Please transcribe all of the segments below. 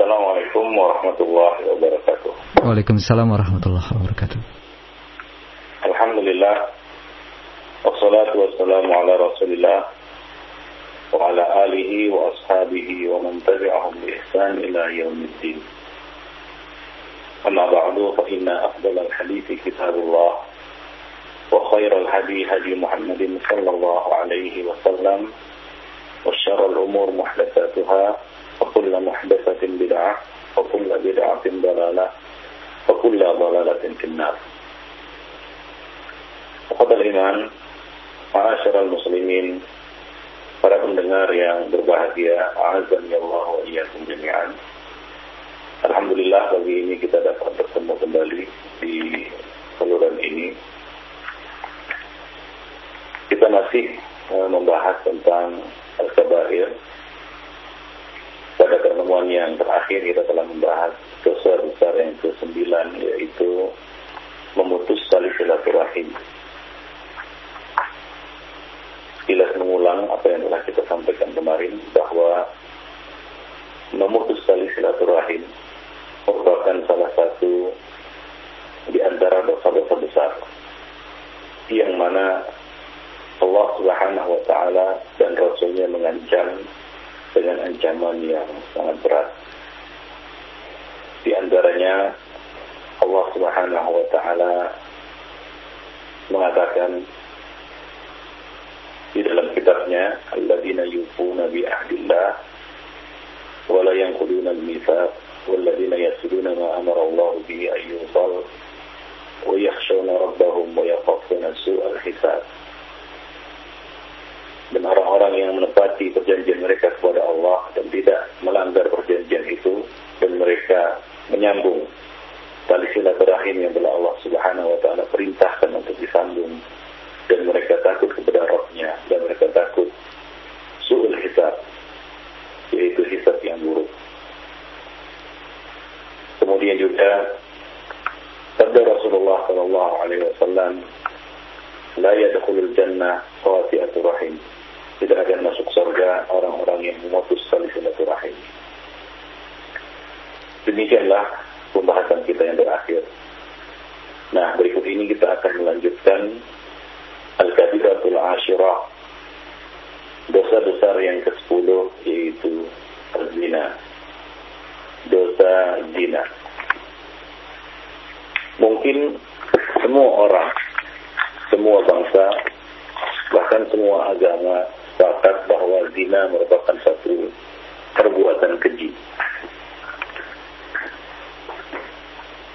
Assalamualaikum warahmatullahi wabarakatuh. Waalaikumsalam warahmatullahi wabarakatuh. Alhamdulillah. Wassalatu wassalamu ala rasulillah. Wa ala alihi wa ashabihi wa man tabi'ahum bi ihsan ila yaumiddin. Amma ba'du fa inna afdalal hadithi kitabullah. Wa khairal hadi hadi Muhammadin sallallahu alaihi wasallam. وشر الأمور محدثاتها وكل محدثة بدعة وكل بدعة ضلالة وكل ضلالة في النار وقد الإيمان معاشر المسلمين para pendengar yang berbahagia azan ya Allah wa iyyakum jami'an Alhamdulillah pagi ini kita dapat bertemu kembali di saluran ini kita masih membahas tentang Al-Kabair. Pertemuan yang terakhir kita telah membahas dosa besar yang ke-9 yaitu memutus tali silaturahim. Sekilas mengulang apa yang telah kita sampaikan kemarin bahwa memutus tali silaturahim merupakan salah satu di antara dosa-dosa besar yang mana Allah Subhanahu wa taala dan Rasulnya mengancam dengan ancaman yang sangat berat. Di antaranya Allah Subhanahu wa taala mengatakan di dalam kitabnya alladzina yufuna bi ahdillah wa la yanquduna al-mitsaq ma amara Allah bihi an yusal wa yakhshawna rabbahum wa yakhafuna su'al hisab dan orang-orang yang menepati perjanjian mereka kepada Allah dan tidak melanggar perjanjian itu dan mereka menyambung tali silaturahim yang telah Allah Subhanahu wa taala perintahkan untuk disambung. Dan mereka takut kepada Rabbnya dan mereka takut suul hisab yaitu hisab yang buruk. Kemudian juga sabda Rasulullah sallallahu alaihi wasallam la yadkhulul jannah qati'atur rahim tidak akan masuk surga orang-orang yang memutus tali silaturahim. Demikianlah pembahasan kita yang terakhir. Nah, berikut ini kita akan melanjutkan Al-Kabiratul Ashirah. Dosa besar yang ke-10 yaitu zina. Dosa zina. Mungkin semua orang, semua bangsa, bahkan semua agama sepakat bahwa zina merupakan satu perbuatan keji.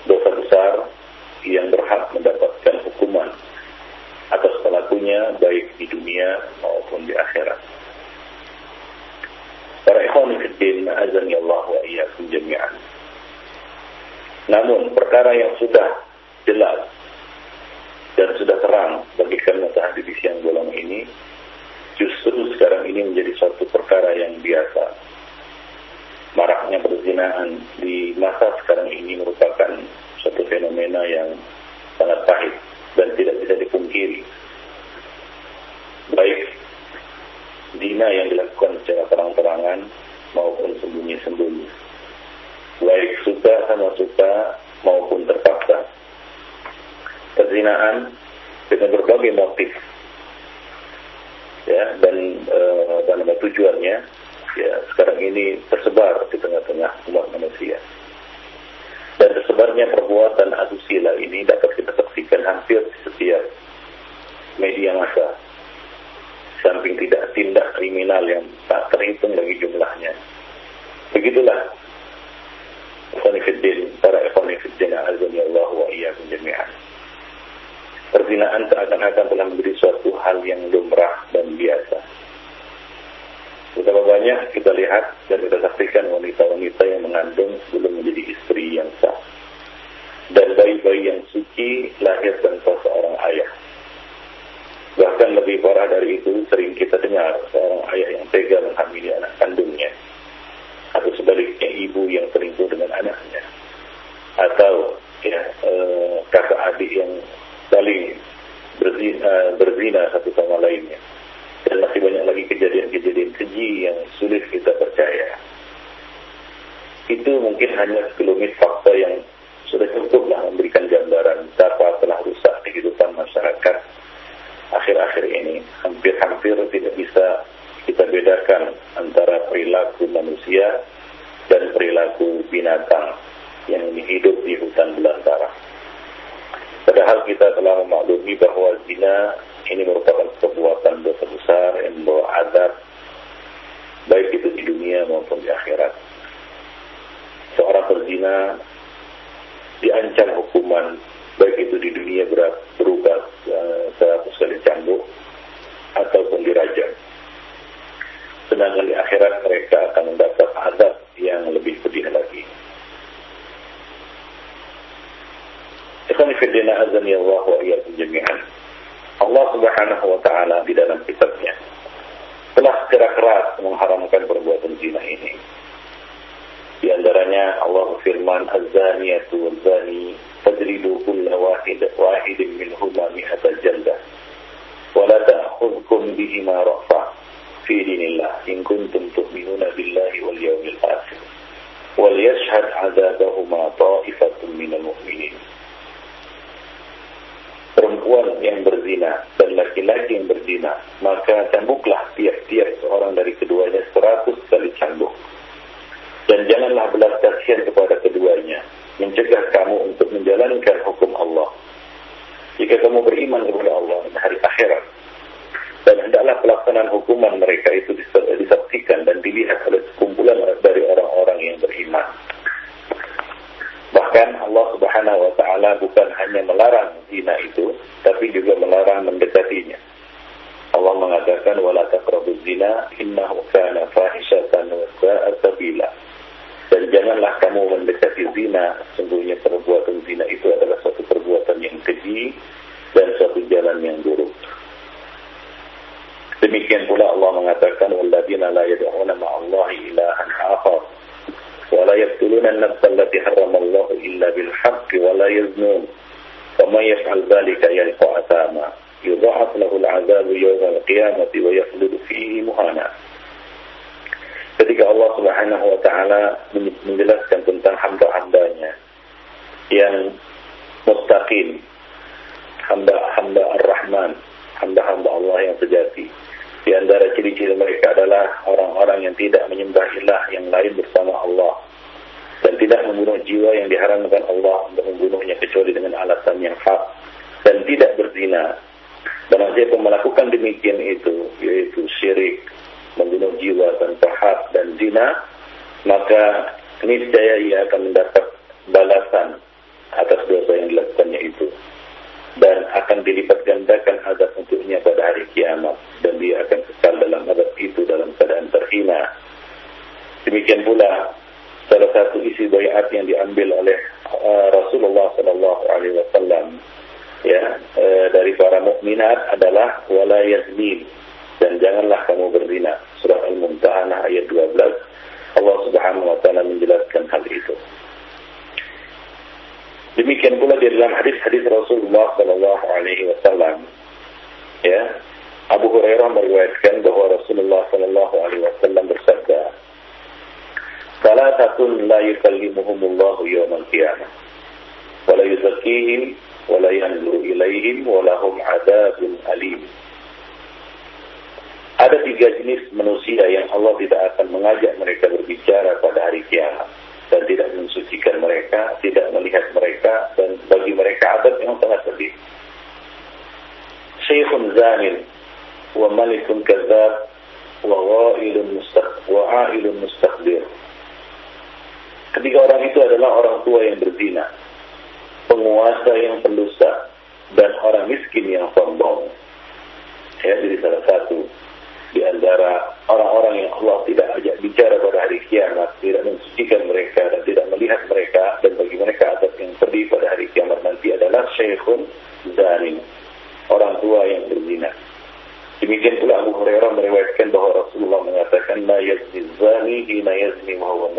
Dosa besar yang berhak mendapatkan hukuman atas pelakunya baik di dunia maupun di akhirat. Para ikhwan fiddin azan ya Allah wa iyyakum jami'an. Namun perkara yang sudah jelas dan sudah terang bagikan mata di siang bolong ini justru sekarang ini menjadi suatu perkara yang biasa. Maraknya perzinaan di masa sekarang ini merupakan suatu fenomena yang sangat pahit dan tidak bisa dipungkiri. Baik dina yang dilakukan secara terang-terangan maupun sembunyi-sembunyi. Baik suka sama suka maupun terpaksa. Perzinaan dengan berbagai motif ya dan e, apa tujuannya ya sekarang ini tersebar di tengah-tengah umat manusia. Dan tersebarnya perbuatan asusila ini dapat kita saksikan hampir di setiap media massa. Samping tidak tindak kriminal yang tak terhitung lagi jumlahnya. Begitulah Ikhwanifiddin, para ikhwanifiddin azani Allah wa iyyakum jami'an perzinaan seakan-akan telah menjadi suatu hal yang lumrah dan biasa. Betapa banyak kita lihat dan kita saksikan wanita-wanita yang mengandung sebelum menjadi istri yang sah. Dan bayi-bayi yang suci lahir tanpa seorang ayah. Bahkan lebih parah dari itu, sering kita dengar seorang ayah yang tega menghamili anak kandungnya. Atau sebaliknya ibu yang selingkuh dengan anaknya. Atau ya, eh, kakak adik yang saling berzina, berzina satu sama lainnya. Dan masih banyak lagi kejadian-kejadian keji yang sulit kita percaya. itu mungkin hanya sekelumit fakta yang sudah cukup lah memberikan gambaran betapa telah rusak kehidupan masyarakat akhir-akhir ini. Hampir-hampir tidak bisa kita bedakan antara perilaku manusia dan perilaku binatang yang hidup di hutan belantara. Padahal kita telah memaklumi bahwa zina ini merupakan perbuatan dosa besar yang membawa azab baik itu di dunia maupun di akhirat. Seorang berzina diancam hukuman baik itu di dunia berupa uh, seratus kali cambuk ataupun dirajam. Sedangkan di akhirat mereka akan mendapat azab yang lebih pedih lagi. Ikhwan fillah azani Allah wa iyyakum jami'an. Allah Subhanahu wa taala di dalam kitabnya telah secara keras mengharamkan perbuatan zina ini. Di antaranya Allah firman Az-zaniyatu wal-zani fajridu kulla wahid wahidin minhuma mi'ata jaldah. Wa la ta'khudhukum bihima ra'fa fi dinillah in kuntum tu'minuna billahi wal yawmil akhir. Wal yashhad 'adzabahuma ta'ifatun minal mu'minin. Perempuan yang berzina dan laki-laki yang berzina, maka cambuklah tiap-tiap seorang dari keduanya seratus kali cambuk. Dan janganlah belas kasihan kepada keduanya, mencegah kamu untuk menjalankan hukum Allah. Jika kamu beriman kepada Allah dan hari akhirat, dan hendaklah pelaksanaan hukuman mereka itu disaksikan dan dilihat oleh sekumpulan dari orang-orang yang beriman. Bahkan Allah Subhanahu wa taala bukan hanya melarang zina itu, tapi juga melarang mendekatinya. Allah mengatakan wala taqrabuz zina innahu kana fahishatan wa sa'a sabila. Dan janganlah kamu mendekati zina, sungguhnya perbuatan zina itu adalah suatu perbuatan yang keji dan suatu jalan yang buruk. Demikian pula Allah mengatakan walladzina la yad'una ma'allahi ilahan akhar harrama Allah illa bil haqqi wa la yaznun wa man yaf'al dhalika yalqa athama yudha'af lahu al-'adhabu yawm al-qiyamati wa yakhlud fihi muhana Ketika Allah Subhanahu wa taala menjelaskan tentang hamba-hambanya yang mustaqim hamba-hamba Ar-Rahman hamba-hamba Allah yang sejati di antara ciri-ciri mereka adalah orang-orang yang tidak menyembah ilah yang lain bersama Allah dan tidak membunuh jiwa yang diharamkan Allah untuk membunuhnya kecuali dengan alasan yang hak dan tidak berzina. Dan siapa melakukan demikian itu, yaitu syirik, membunuh jiwa tanpa hak dan zina, maka niscaya ia akan mendapat balasan atas dosa yang dilakukannya itu dan akan dilipat gandakan azab untuknya pada hari kiamat dan dia akan kekal dalam azab itu dalam keadaan terhina. Demikian pula salah satu isi bayat yang diambil oleh uh, Rasulullah Sallallahu Alaihi Wasallam ya uh, dari para mukminat adalah wala yazmin dan janganlah kamu berzina. Surah Al-Mumtahanah ayat 12 Allah Subhanahu wa taala menjelaskan hal itu. Demikian pula di dalam hadis-hadis Rasulullah Shallallahu Alaihi Wasallam, ya Abu Hurairah meriwayatkan bahwa Rasulullah Shallallahu Alaihi Wasallam bersabda, "Salatatun la yukallimuhumullahu yawmal qiyamah, wa la yuzakkihim, wa la yanzuru ilaihim, wa lahum alim." Ada tiga jenis manusia yang Allah tidak akan mengajak mereka berbicara pada hari kiamat dan tidak mensucikan mereka, tidak melihat mereka, dan bagi mereka adab yang sangat pedih. Syekhun zanin, wa malikun kazab, wa ghailun mustaq, wa ailun mustaqbir. Ketiga orang itu adalah orang tua yang berzina, penguasa yang pendusta, dan orang miskin yang sombong. Ya, jadi salah satu di antara orang-orang yang Allah tidak ajak bicara pada hari kiamat, tidak mensucikan mereka dan tidak melihat mereka dan bagi mereka adab yang pedih pada hari kiamat nanti adalah syekhun zanin, orang tua yang berzina. Demikian pula Abu Hurairah meriwayatkan bahwa Rasulullah mengatakan la yazni zani hina yazni wa.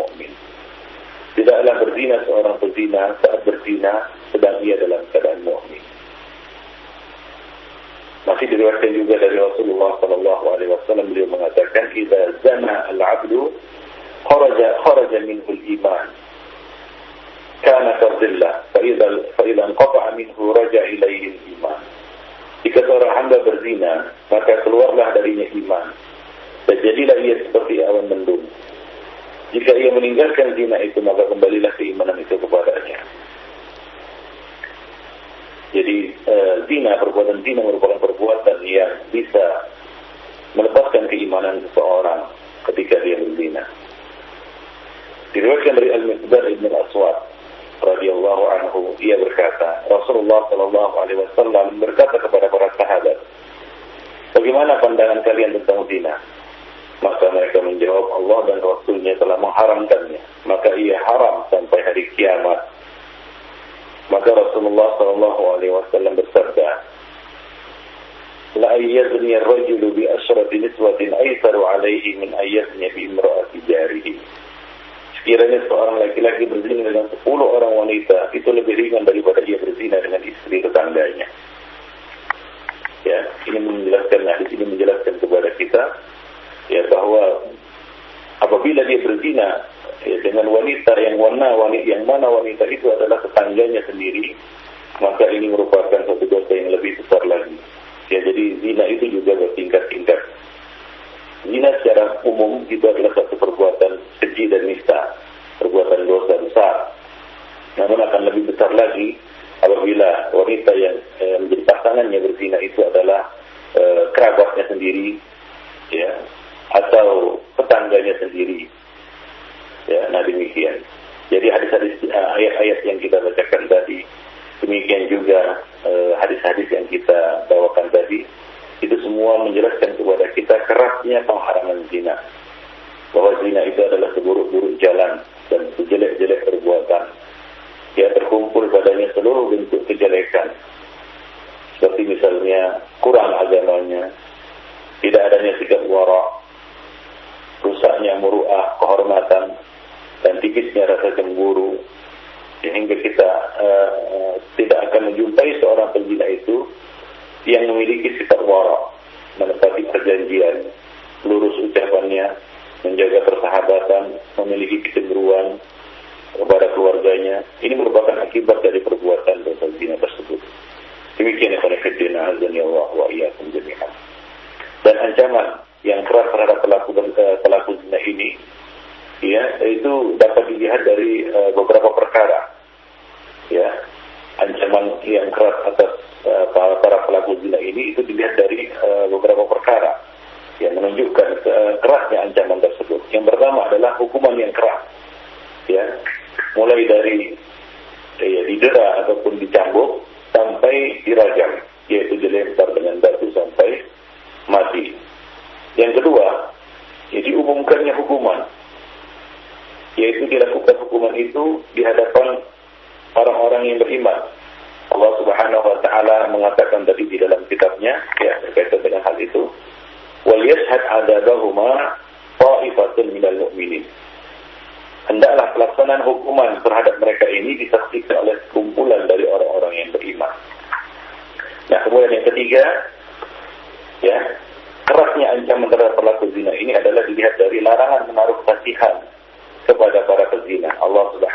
Tidaklah berzina seorang pezina saat berzina sedang ia dalam keadaan mukmin. Masih diriwayatkan juga dari Rasulullah Sallallahu Alaihi Wasallam beliau mengatakan, "Jika zana al-abdu kharaja kharaja minhu al-iman. Kana fardillah fa idza fa idza anqata minhu raja ilaihi al-iman. Jika seorang hamba berzina maka keluarlah darinya iman. Dan jadilah ia seperti awan mendung jika ia meninggalkan zina itu maka kembalilah keimanan itu kepadanya jadi uh, zina perbuatan zina merupakan perbuatan yang bisa melepaskan keimanan seseorang ketika dia berzina Diriwayatkan dari Al-Miqdad Ibn Al-Aswad radhiyallahu anhu ia berkata Rasulullah sallallahu alaihi wasallam berkata kepada para sahabat Bagaimana pandangan kalian tentang zina? Maka mereka menjawab Allah dan Rasulnya telah mengharamkannya. Maka ia haram sampai hari kiamat. Maka Rasulullah sallallahu alaihi wasallam bersabda ayyazni ar-rajulu bi ashrati niswatin aysaru alaihi min ayyazni bi imra'ati jarihi. Sekiranya seorang laki-laki berzina dengan 10 orang wanita, itu lebih ringan daripada dia berzina dengan istri tetangganya. Ya, ini menjelaskan hadis ini menjelaskan kepada kita ya bahwa apabila dia berzina ya, dengan wanita yang mana wanita yang mana wanita itu adalah tetangganya sendiri, maka ini merupakan satu dosa yang lebih besar lagi. Ya, jadi zina itu juga bertingkat-tingkat. Zina secara umum itu adalah satu perbuatan keji dan nista, perbuatan dosa besar. Namun akan lebih besar lagi apabila wanita yang eh, menjadi pasangannya berzina itu adalah eh, kerabatnya sendiri, ya, atau tetangganya sendiri. Ya, nah demikian. Jadi hadis-hadis eh, ayat-ayat yang kita bacakan tadi, demikian juga eh, hadis-hadis yang kita bawakan tadi, itu semua menjelaskan kepada kita kerasnya pengharaman zina. Bahwa zina itu adalah seburuk-buruk jalan dan sejelek-jelek perbuatan. Dia terkumpul padanya seluruh bentuk kejelekan. Seperti misalnya kurang agamanya, tidak adanya sikap warak, rusaknya muruah, kehormatan, dan tipisnya rasa cemburu, sehingga kita uh, tidak akan menjumpai seorang penzina itu yang memiliki sifat warak, menepati perjanjian, lurus ucapannya, menjaga persahabatan, memiliki kecenderuan kepada keluarganya. Ini merupakan akibat dari perbuatan dosa zina tersebut. Demikian ya khonifidina azani Allah wa. Dan ancaman yang keras terhadap pelaku pelaku zina ini ya itu dapat dilihat dari uh, beberapa perkara ya ancaman yang keras atas uh, para, pelaku zina ini itu dilihat dari uh, beberapa perkara yang menunjukkan kerasnya ancaman tersebut. Yang pertama adalah hukuman yang keras, ya, mulai dari ya, didera ataupun dicambuk sampai dirajam, yaitu dilempar dengan batu sampai mati. Yang kedua, ya, diumumkannya hukuman, yaitu dilakukan hukuman itu di hadapan orang-orang yang beriman. Allah Subhanahu wa taala mengatakan tadi di dalam kitabnya ya berkaitan dengan hal itu. Wal yashhad adabahuma ta'ifatun minal mu'minin. Hendaklah pelaksanaan hukuman terhadap mereka ini disaksikan oleh kumpulan dari orang-orang yang beriman. Nah, kemudian yang ketiga, Allah Subhanahu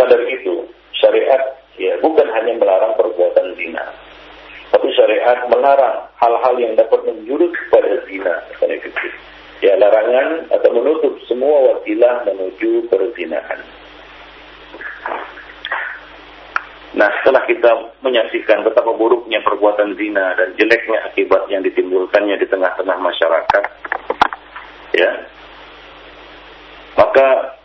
maka dari itu, syariat ya bukan hanya melarang perbuatan zina, tapi syariat melarang hal-hal yang dapat menjurus kepada zina. Ya larangan atau menutup semua wasilah menuju perzinahan. Nah, setelah kita menyaksikan betapa buruknya perbuatan zina dan jeleknya akibat yang ditimbulkannya di tengah-tengah masyarakat, ya, maka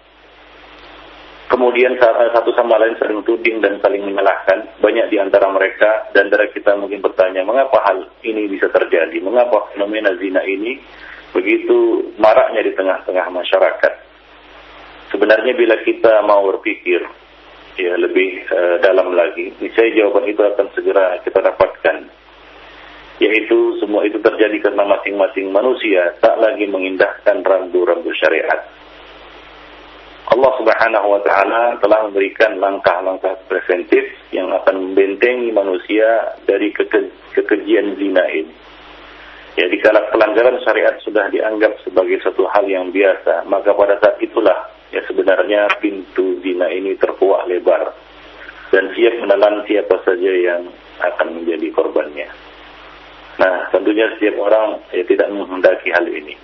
Kemudian satu sama lain saling tuding dan saling menyalahkan. Banyak di antara mereka dan dari kita mungkin bertanya, mengapa hal ini bisa terjadi? Mengapa fenomena zina ini begitu maraknya di tengah-tengah masyarakat? Sebenarnya bila kita mau berpikir ya lebih uh, dalam lagi, niscaya jawaban itu akan segera kita dapatkan. Yaitu semua itu terjadi karena masing-masing manusia tak lagi mengindahkan rambu-rambu syariat Allah Subhanahu wa taala telah memberikan langkah-langkah preventif yang akan membentengi manusia dari keke kekejian zina ini. Ya, dikala pelanggaran syariat sudah dianggap sebagai satu hal yang biasa, maka pada saat itulah ya sebenarnya pintu zina ini terkuak lebar dan siap menelan siapa saja yang akan menjadi korbannya. Nah, tentunya setiap orang ya tidak menghendaki hal ini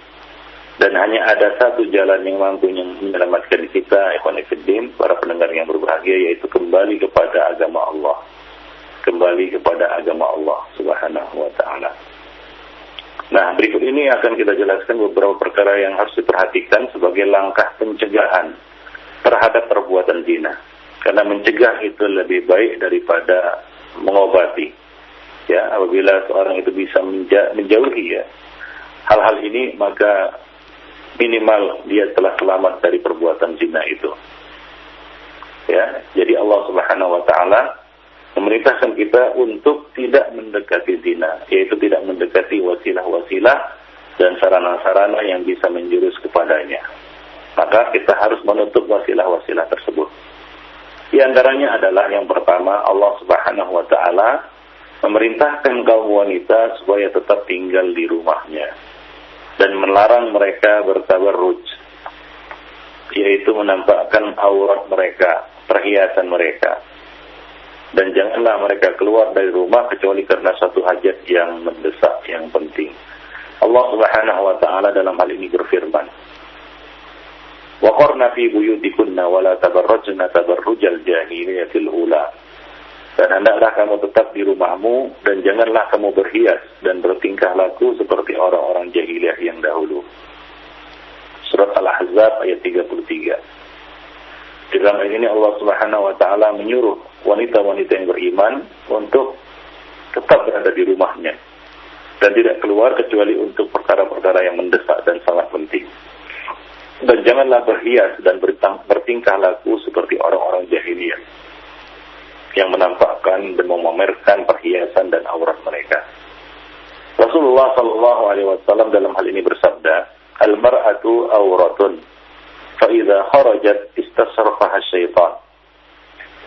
dan hanya ada satu jalan yang mampu menyelamatkan kita, Ikhwanifiddin, para pendengar yang berbahagia, yaitu kembali kepada agama Allah. Kembali kepada agama Allah subhanahu wa ta'ala. Nah, berikut ini akan kita jelaskan beberapa perkara yang harus diperhatikan sebagai langkah pencegahan terhadap perbuatan zina. Karena mencegah itu lebih baik daripada mengobati. Ya, apabila seorang itu bisa menjauhi ya hal-hal ini, maka minimal dia telah selamat dari perbuatan zina itu. Ya, jadi Allah Subhanahu wa taala memerintahkan kita untuk tidak mendekati zina, yaitu tidak mendekati wasilah-wasilah dan sarana-sarana yang bisa menjurus kepadanya. Maka kita harus menutup wasilah-wasilah tersebut. Di antaranya adalah yang pertama Allah Subhanahu wa taala memerintahkan kaum wanita supaya tetap tinggal di rumahnya dan melarang mereka bertabarruj yaitu menampakkan aurat mereka, perhiasan mereka. Dan janganlah mereka keluar dari rumah kecuali karena satu hajat yang mendesak, yang penting. Allah Subhanahu wa taala dalam hal ini berfirman, "Wa qarna fi buyutikunna wa la tabarrajna tabarrujal jahiliyatil ula." Dan hendaklah kamu tetap di rumahmu dan janganlah kamu berhias dan bertingkah laku seperti orang-orang jahiliyah yang dahulu. Surat Al-Ahzab ayat 33. Di dalam ini Allah Subhanahu wa taala menyuruh wanita-wanita yang beriman untuk tetap berada di rumahnya dan tidak keluar kecuali untuk perkara-perkara yang mendesak dan sangat penting. Dan janganlah berhias dan bertingkah laku seperti orang-orang jahiliyah yang menampakkan dan memamerkan perhiasan dan aurat mereka. Rasulullah Shallallahu Alaihi Wasallam dalam hal ini bersabda, "Al-mar'atu auratun, faida kharajat istasrafaha syaitan."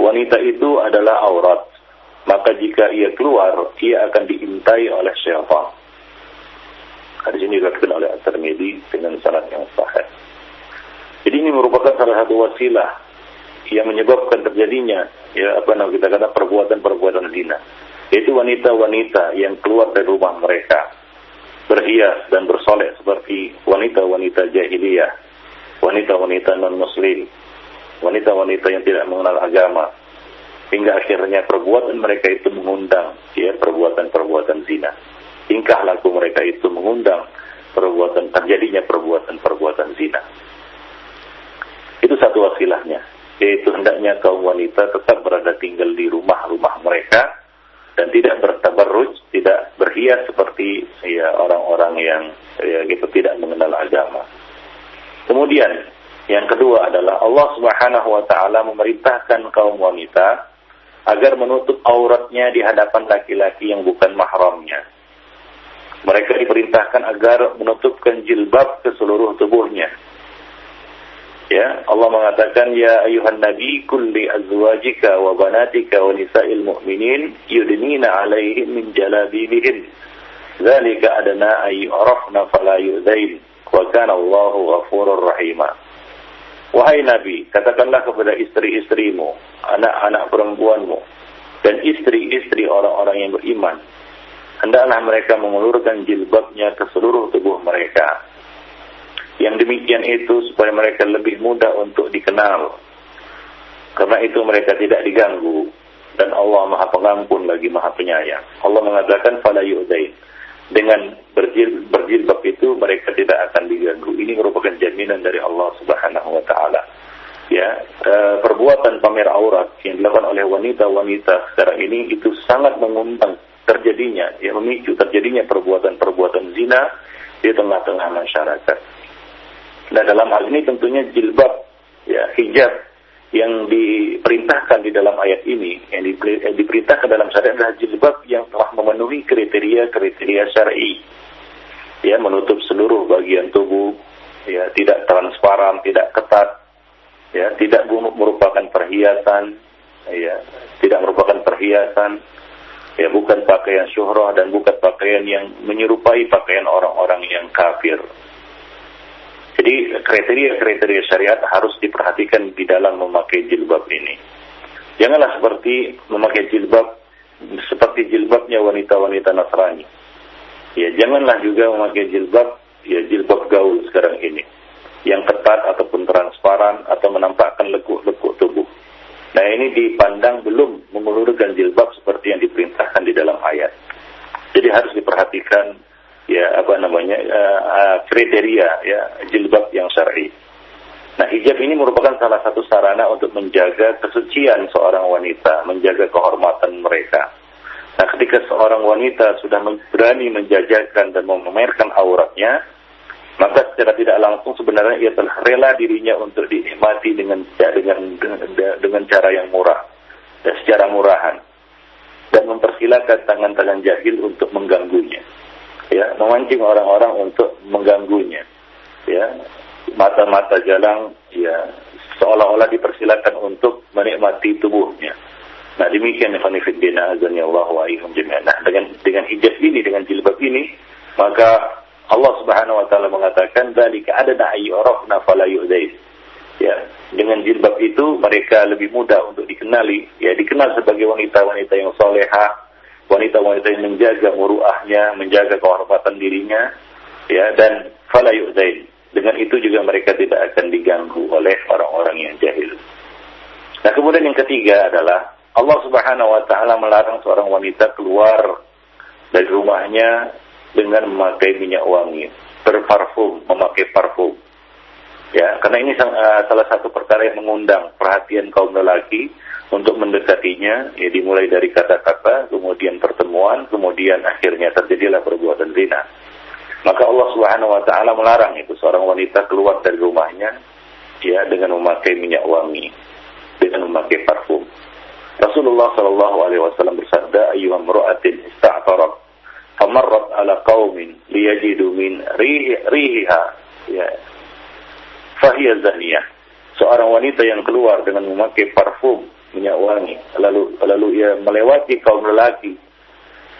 Wanita itu adalah aurat, maka jika ia keluar, ia akan diintai oleh syaitan. Hadis ini diriwayatkan oleh At-Tirmidzi dengan sanad yang sahih. Jadi ini merupakan salah satu wasilah yang menyebabkan terjadinya ya apa namanya kita kata perbuatan-perbuatan zina. Yaitu wanita-wanita yang keluar dari rumah mereka berhias dan bersolek seperti wanita-wanita jahiliyah wanita-wanita non-muslim wanita-wanita yang tidak mengenal agama. Hingga akhirnya perbuatan mereka itu mengundang ya perbuatan-perbuatan zina. Tingkah laku mereka itu mengundang perbuatan terjadinya perbuatan-perbuatan zina. Itu satu wasilahnya yaitu hendaknya kaum wanita tetap berada tinggal di rumah-rumah mereka dan tidak bertabarruj, tidak berhias seperti ya orang-orang yang ya gitu tidak mengenal agama. Kemudian Yang kedua adalah Allah Subhanahu wa taala memerintahkan kaum wanita agar menutup auratnya di hadapan laki-laki yang bukan mahramnya. Mereka diperintahkan agar menutupkan jilbab ke seluruh tubuhnya. Ya, Allah mengatakan ya ayuhan nabi kulli azwajika wa banatika wa nisa'il mu'minin yudnina 'alaihim min jalabibihin. Dzalika adna ay arafna fala yu'zain wa kana Allahu ghafurur rahimah. Wahai Nabi, katakanlah kepada istri-istrimu, anak-anak perempuanmu, dan istri-istri orang-orang yang beriman, hendaklah mereka mengulurkan jilbabnya ke seluruh tubuh mereka. Yang demikian itu supaya mereka lebih mudah untuk dikenal. Karena itu mereka tidak diganggu. Dan Allah maha pengampun lagi maha penyayang. Allah mengatakan, Fala yu'dain dengan berjil, berjilbab itu mereka tidak akan diganggu. Ini merupakan jaminan dari Allah Subhanahu wa taala. Ya, e, perbuatan pamer aurat yang dilakukan oleh wanita-wanita sekarang ini itu sangat mengundang terjadinya, ya memicu terjadinya perbuatan-perbuatan zina di tengah-tengah masyarakat. Nah, dalam hal ini tentunya jilbab ya hijab yang diperintahkan di dalam ayat ini, yang diperintahkan dalam syariat adalah jilbab yang telah memenuhi kriteria-kriteria syar'i. Ya, menutup seluruh bagian tubuh, ya, tidak transparan, tidak ketat, ya, tidak merupakan perhiasan, ya, tidak merupakan perhiasan, ya, bukan pakaian syuhrah dan bukan pakaian yang menyerupai pakaian orang-orang yang kafir. Jadi kriteria-kriteria syariat harus diperhatikan di dalam memakai jilbab ini. Janganlah seperti memakai jilbab seperti jilbabnya wanita-wanita Nasrani. Ya, janganlah juga memakai jilbab ya jilbab gaul sekarang ini yang ketat ataupun transparan atau menampakkan lekuk-lekuk tubuh. Nah, ini dipandang belum mengulurkan jilbab seperti yang diperintahkan di dalam ayat. Jadi harus diperhatikan ya apa namanya uh, kriteria ya jilbab yang syar'i. Nah, hijab ini merupakan salah satu sarana untuk menjaga kesucian seorang wanita, menjaga kehormatan mereka. Nah, ketika seorang wanita sudah berani menjajakan dan memamerkan auratnya, maka secara tidak langsung sebenarnya ia telah rela dirinya untuk dinikmati dengan dengan dengan, dengan cara yang murah dan secara murahan dan mempersilahkan tangan-tangan jahil untuk mengganggunya ya memancing orang-orang untuk mengganggunya. Ya mata-mata jalang ya seolah-olah dipersilakan untuk menikmati tubuhnya. Nah demikian Ikhwanifidina azani Allah wa nah dengan dengan hijab ini dengan jilbab ini maka Allah Subhanahu wa taala mengatakan dzalika adana ayyurafna fala yu'dain ya dengan jilbab itu mereka lebih mudah untuk dikenali. Ya dikenal sebagai wanita-wanita yang solehah wanita-wanita yang menjaga muruahnya, menjaga kehormatan dirinya, ya dan fala yu'dain. Dengan itu juga mereka tidak akan diganggu oleh orang-orang yang jahil. Nah, kemudian yang ketiga adalah Allah Subhanahu wa taala melarang seorang wanita keluar dari rumahnya dengan memakai minyak wangi, berparfum, memakai parfum. Ya, karena ini uh, salah satu perkara yang mengundang perhatian kaum lelaki untuk mendekatinya, ya dimulai dari kata-kata, kemudian pertemuan, kemudian akhirnya terjadilah perbuatan zina. Maka Allah Subhanahu wa taala melarang itu seorang wanita keluar dari rumahnya ya dengan memakai minyak wangi, dengan memakai parfum. Rasulullah Shallallahu alaihi wasallam bersabda, "Ayyuham ra'atin ista'tarat famarrat ala qaumin liyajidu min rihiha ya fahiya zaniyah." Seorang wanita yang keluar dengan memakai parfum minyak wangi. Lalu lalu ia melewati kaum lelaki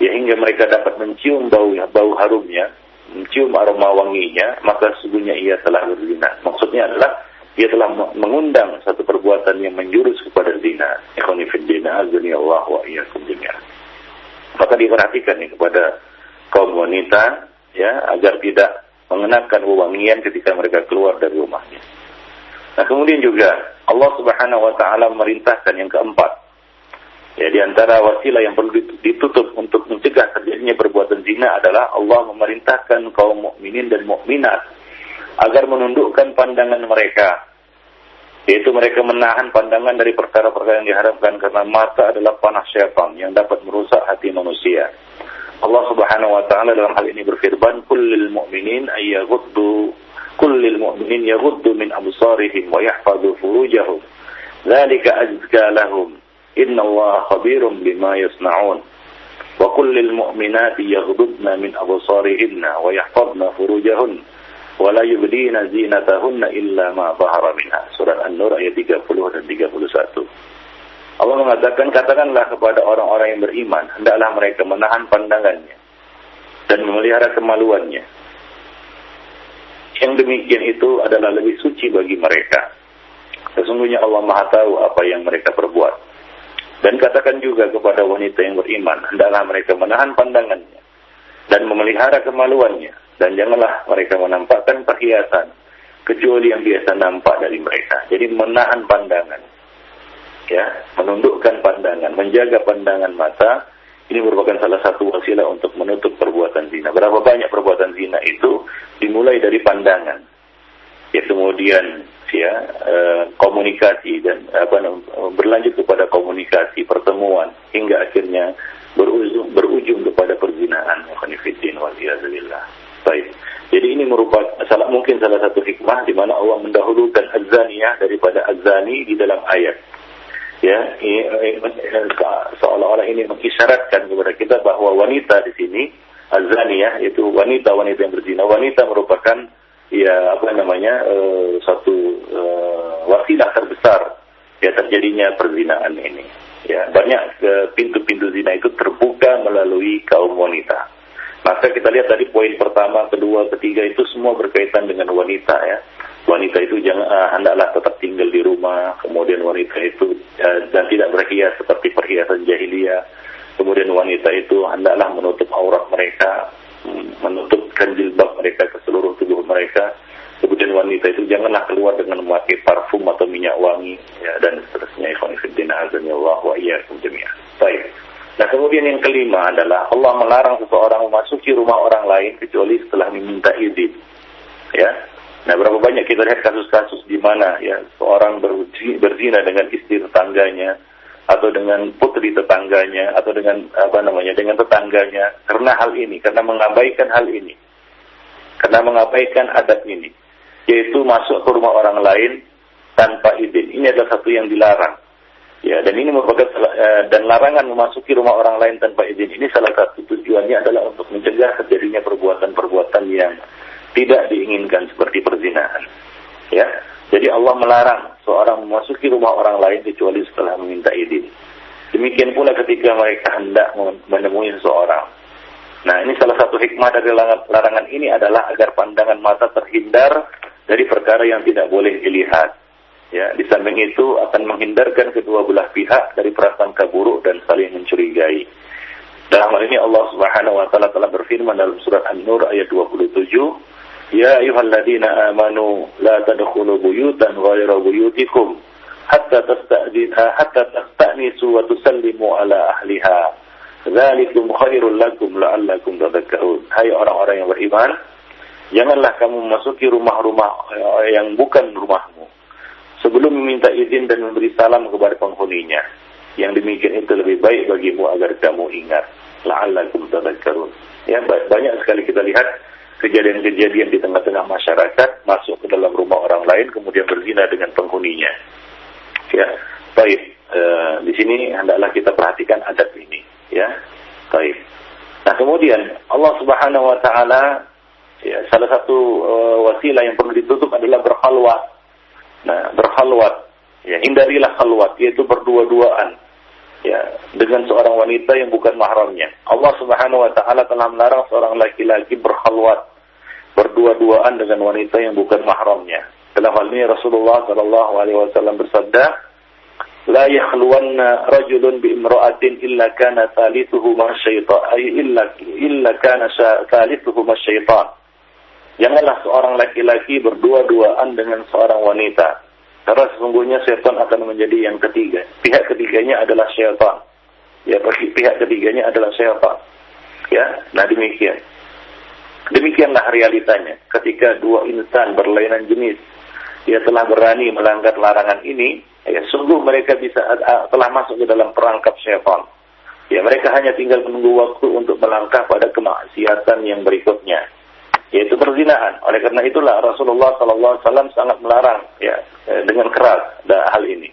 ya hingga mereka dapat mencium bau bau harumnya, mencium aroma wanginya, maka sesungguhnya ia telah berzina. Maksudnya adalah ia telah mengundang satu perbuatan yang menjurus kepada zina. Ikhwanifiddina azani Allah wa iyyakum. Maka diperhatikan nih kepada kaum wanita ya agar tidak mengenakan wangian ketika mereka keluar dari rumahnya. Nah, kemudian juga Allah Subhanahu wa taala memerintahkan yang keempat. Ya, di antara wasilah yang perlu ditutup untuk mencegah terjadinya perbuatan zina adalah Allah memerintahkan kaum mukminin dan mukminat agar menundukkan pandangan mereka yaitu mereka menahan pandangan dari perkara-perkara yang diharapkan karena mata adalah panah syaitan yang dapat merusak hati manusia. Allah Subhanahu wa taala dalam hal ini berfirman, "Kullil mu'minin ayyaghuddu كل lil mu'minin yaghuddu min absarihim wa yahfazu furujahum. Dzalika azka lahum. Innallaha khabirum bima yasna'un. Wa qul lil mu'minati yaghuddna min absarihinna wa yahfazna furujahun wa la yubdina zinatahunna illa ma dhahara minha. Ayat 30 dan 31. Allah mengatakan, katakanlah kepada orang-orang yang beriman, hendaklah mereka menahan pandangannya dan memelihara kemaluannya. Yang demikian itu adalah lebih suci bagi mereka. Sesungguhnya Allah Maha tahu apa yang mereka perbuat. Dan katakan juga kepada wanita yang beriman, hendaklah mereka menahan pandangannya dan memelihara kemaluannya. Dan janganlah mereka menampakkan perhiasan, kecuali yang biasa nampak dari mereka. Jadi menahan pandangan ya menundukkan pandangan, menjaga pandangan mata ini merupakan salah satu wasilah untuk menutup perbuatan zina. Berapa banyak perbuatan zina itu dimulai dari pandangan, ya kemudian ya eh, komunikasi dan apa berlanjut kepada komunikasi pertemuan hingga akhirnya berujung berujung kepada perzinaan khonifidin waliyadzubillah. Baik. Jadi ini merupakan salah mungkin salah satu hikmah di mana Allah mendahulukan azaniyah daripada azani di dalam ayat ya ini seolah-olah ini mengisyaratkan kepada kita bahwa wanita di sini azaniyah itu wanita-wanita yang berzina. Wanita merupakan ya apa namanya uh, satu uh, wasilah terbesar ya terjadinya perzinaan ini. Ya banyak eh, pintu-pintu zina itu terbuka melalui kaum wanita. Maka kita lihat tadi poin pertama kedua ketiga itu semua berkaitan dengan wanita ya wanita itu jangan uh, hendaklah tetap tinggal di rumah, kemudian wanita itu uh, dan tidak berhias seperti perhiasan jahiliyah. Kemudian wanita itu hendaklah menutup aurat mereka, mm, menutupkan jilbab mereka ke seluruh tubuh mereka. Kemudian wanita itu janganlah keluar dengan memakai parfum atau minyak wangi ya, dan seterusnya. Ikhwanifiddin azan Allah wa iyyakum jami'an. Baik. Nah kemudian yang kelima adalah Allah melarang seseorang memasuki rumah orang lain kecuali setelah meminta izin. Ya, Nah, berapa banyak kita lihat kasus-kasus di mana ya seorang berzina dengan istri tetangganya atau dengan putri tetangganya atau dengan apa namanya dengan tetangganya karena hal ini, karena mengabaikan hal ini. Karena mengabaikan adat ini, yaitu masuk ke rumah orang lain tanpa izin. Ini adalah satu yang dilarang. Ya, dan ini merupakan eh, dan larangan memasuki rumah orang lain tanpa izin ini salah satu tujuannya adalah untuk mencegah terjadinya perbuatan-perbuatan yang tidak diinginkan seperti perzinahan. Ya. Jadi Allah melarang seorang memasuki rumah orang lain kecuali setelah meminta izin. Demikian pula ketika mereka hendak menemui seseorang. Nah, ini salah satu hikmah dari larangan ini adalah agar pandangan mata terhindar dari perkara yang tidak boleh dilihat. Ya, di samping itu akan menghindarkan kedua belah pihak dari prasangka buruk dan saling mencurigai. Dalam hal ini Allah Subhanahu wa taala telah berfirman dalam surat An-Nur ayat 27, يا أيها الذين آمنوا لا تدخلوا بيوتا غير بيوتكم حتى تستأذن حتى تستأنسوا وتسلموا على أهلها ذلكم خير لكم لعلكم تذكرون Hai orang-orang yang beriman janganlah kamu memasuki rumah-rumah yang bukan rumahmu sebelum meminta izin dan memberi salam kepada penghuninya yang demikian itu lebih baik bagimu agar kamu ingat la'allakum tadhakkarun ya banyak sekali kita lihat kejadian-kejadian di tengah-tengah masyarakat masuk ke dalam rumah orang lain kemudian berzina dengan penghuninya. Ya, baik. E, di sini hendaklah kita perhatikan adat ini, ya. Baik. Nah, kemudian Allah Subhanahu wa taala ya salah satu e, wasilah yang perlu ditutup adalah berhalwat. Nah, berhalwat. Ya, hindarilah halwat yaitu berdua-duaan ya dengan seorang wanita yang bukan mahramnya. Allah Subhanahu wa taala telah melarang seorang laki-laki berhalwat berdua-duaan dengan wanita yang bukan mahramnya. Dalam hal ini Rasulullah Shallallahu Alaihi Wasallam bersabda, لا يخلون رجل بامرأة إلا كان ثالثهما الشيطان أي إلا إلا كان ثالثهما الشيطان Janganlah seorang laki-laki berdua-duaan dengan seorang wanita. Karena sesungguhnya setan akan menjadi yang ketiga. Pihak ketiganya adalah syaitan. Ya, pihak ketiganya adalah syaitan. Ya, nah demikian. Demikianlah realitanya. Ketika dua insan berlainan jenis, dia telah berani melanggar larangan ini, ya sungguh mereka bisa uh, telah masuk ke dalam perangkap syaitan. Ya mereka hanya tinggal menunggu waktu untuk melangkah pada kemaksiatan yang berikutnya. yaitu perzinaan. Oleh karena itulah Rasulullah Wasallam sangat melarang ya eh, dengan keras hal ini.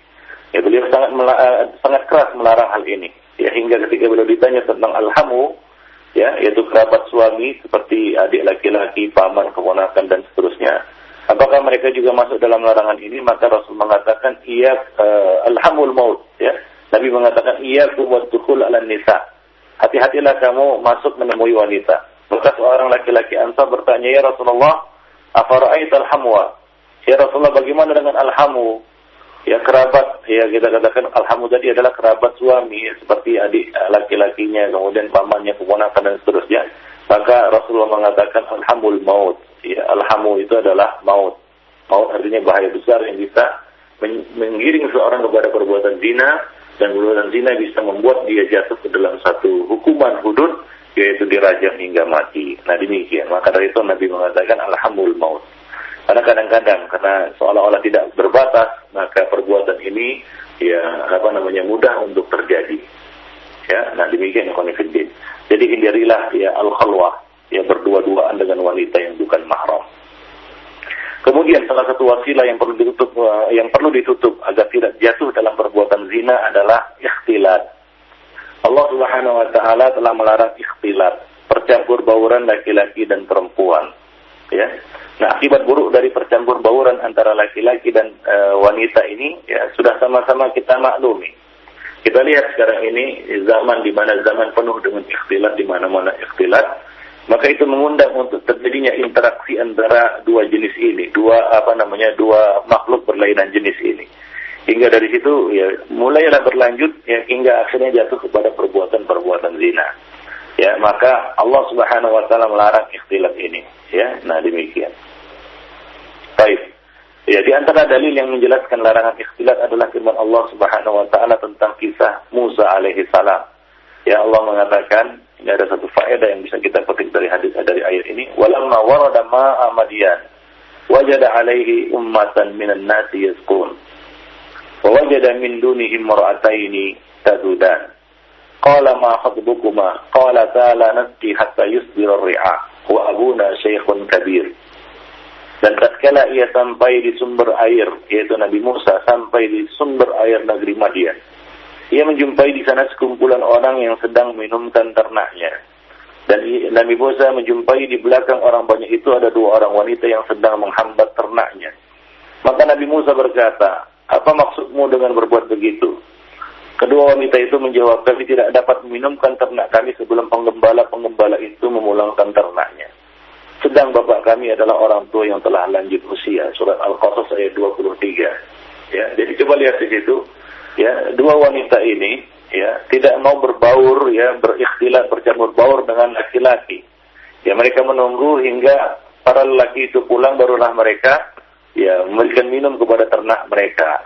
Ya beliau sangat uh, sangat keras melarang hal ini. Ya hingga ketika beliau ditanya tentang alhamu, ya yaitu kerabat suami seperti adik laki-laki, paman, keponakan dan seterusnya. Apakah mereka juga masuk dalam larangan ini? Maka Rasul mengatakan iya uh, alhamul maut. Ya, Nabi mengatakan iya kuat ala nisa. Hati-hatilah kamu masuk menemui wanita. Maka seorang laki-laki Ansar bertanya, "Ya Rasulullah, afara'ait alhamwa?" Ya Rasulullah, bagaimana dengan alhamu? Ya kerabat, ya kita katakan alhamu tadi adalah kerabat suami, ya, seperti adik laki-lakinya, kemudian pamannya, keponakan dan seterusnya. Maka Rasulullah mengatakan alhamul maut. Ya, alhamu itu adalah maut. Maut artinya bahaya besar yang bisa menggiring seorang kepada perbuatan zina dan perbuatan zina bisa membuat dia jatuh ke dalam satu hukuman hudud yaitu dirajam hingga mati. Nah demikian. Maka dari itu Nabi mengatakan alhamdul maut. Karena kadang-kadang karena seolah-olah tidak berbatas, maka perbuatan ini ya apa namanya mudah untuk terjadi. Ya, nah demikian konfidin. Jadi hindarilah ya al khalwah ya berdua-duaan dengan wanita yang bukan mahram. Kemudian salah satu wasilah yang perlu ditutup yang perlu ditutup agar tidak jatuh dalam perbuatan zina adalah ikhtilat Allah Subhanahu wa taala telah melarang ikhtilat, percampur bauran laki-laki dan perempuan. Ya. Nah, akibat buruk dari percampur bauran antara laki-laki dan e, wanita ini ya sudah sama-sama kita maklumi. Kita lihat sekarang ini zaman di mana zaman penuh dengan ikhtilat di mana-mana ikhtilat, maka itu mengundang untuk terjadinya interaksi antara dua jenis ini, dua apa namanya, dua makhluk berlainan jenis ini hingga dari situ ya mulailah berlanjut ya hingga akhirnya jatuh kepada perbuatan-perbuatan zina ya maka Allah Subhanahu wa taala melarang ikhtilaf ini. Ya nah demikian. Baik. Ya di antara dalil yang menjelaskan larangan ikhtilaf adalah firman Allah Subhanahu wa taala tentang kisah Musa alaihi salam. Ya Allah mengatakan ini ada satu faedah yang bisa kita petik dari hadis dari ayat ini. Walamma warada ma'a madian wajada alaihi ummatan minan nasi yasqun wa wajada min dunihim mar'ataini tadudan Qala ma khatbukuma? Qala ta la hatta yusdira ri'a. wa abuna shaykhun kabir. Dan tatkala ia sampai di sumber air, yaitu Nabi Musa sampai di sumber air negeri Madian. Ia menjumpai di sana sekumpulan orang yang sedang minumkan ternaknya. Dan Nabi Musa menjumpai di belakang orang banyak itu ada dua orang wanita yang sedang menghambat ternaknya. Maka Nabi Musa berkata, apa maksudmu dengan berbuat begitu? Kedua wanita itu menjawab, kami tidak dapat meminumkan ternak kami sebelum penggembala-penggembala itu memulangkan ternaknya. Sedang bapak kami adalah orang tua yang telah lanjut usia. Surat Al-Qasas ayat 23. Ya, jadi coba lihat di situ. Ya, dua wanita ini ya tidak mau berbaur ya berikhtilat bercampur baur dengan laki-laki. Ya mereka menunggu hingga para lelaki itu pulang barulah mereka ya memberikan minum kepada ternak mereka.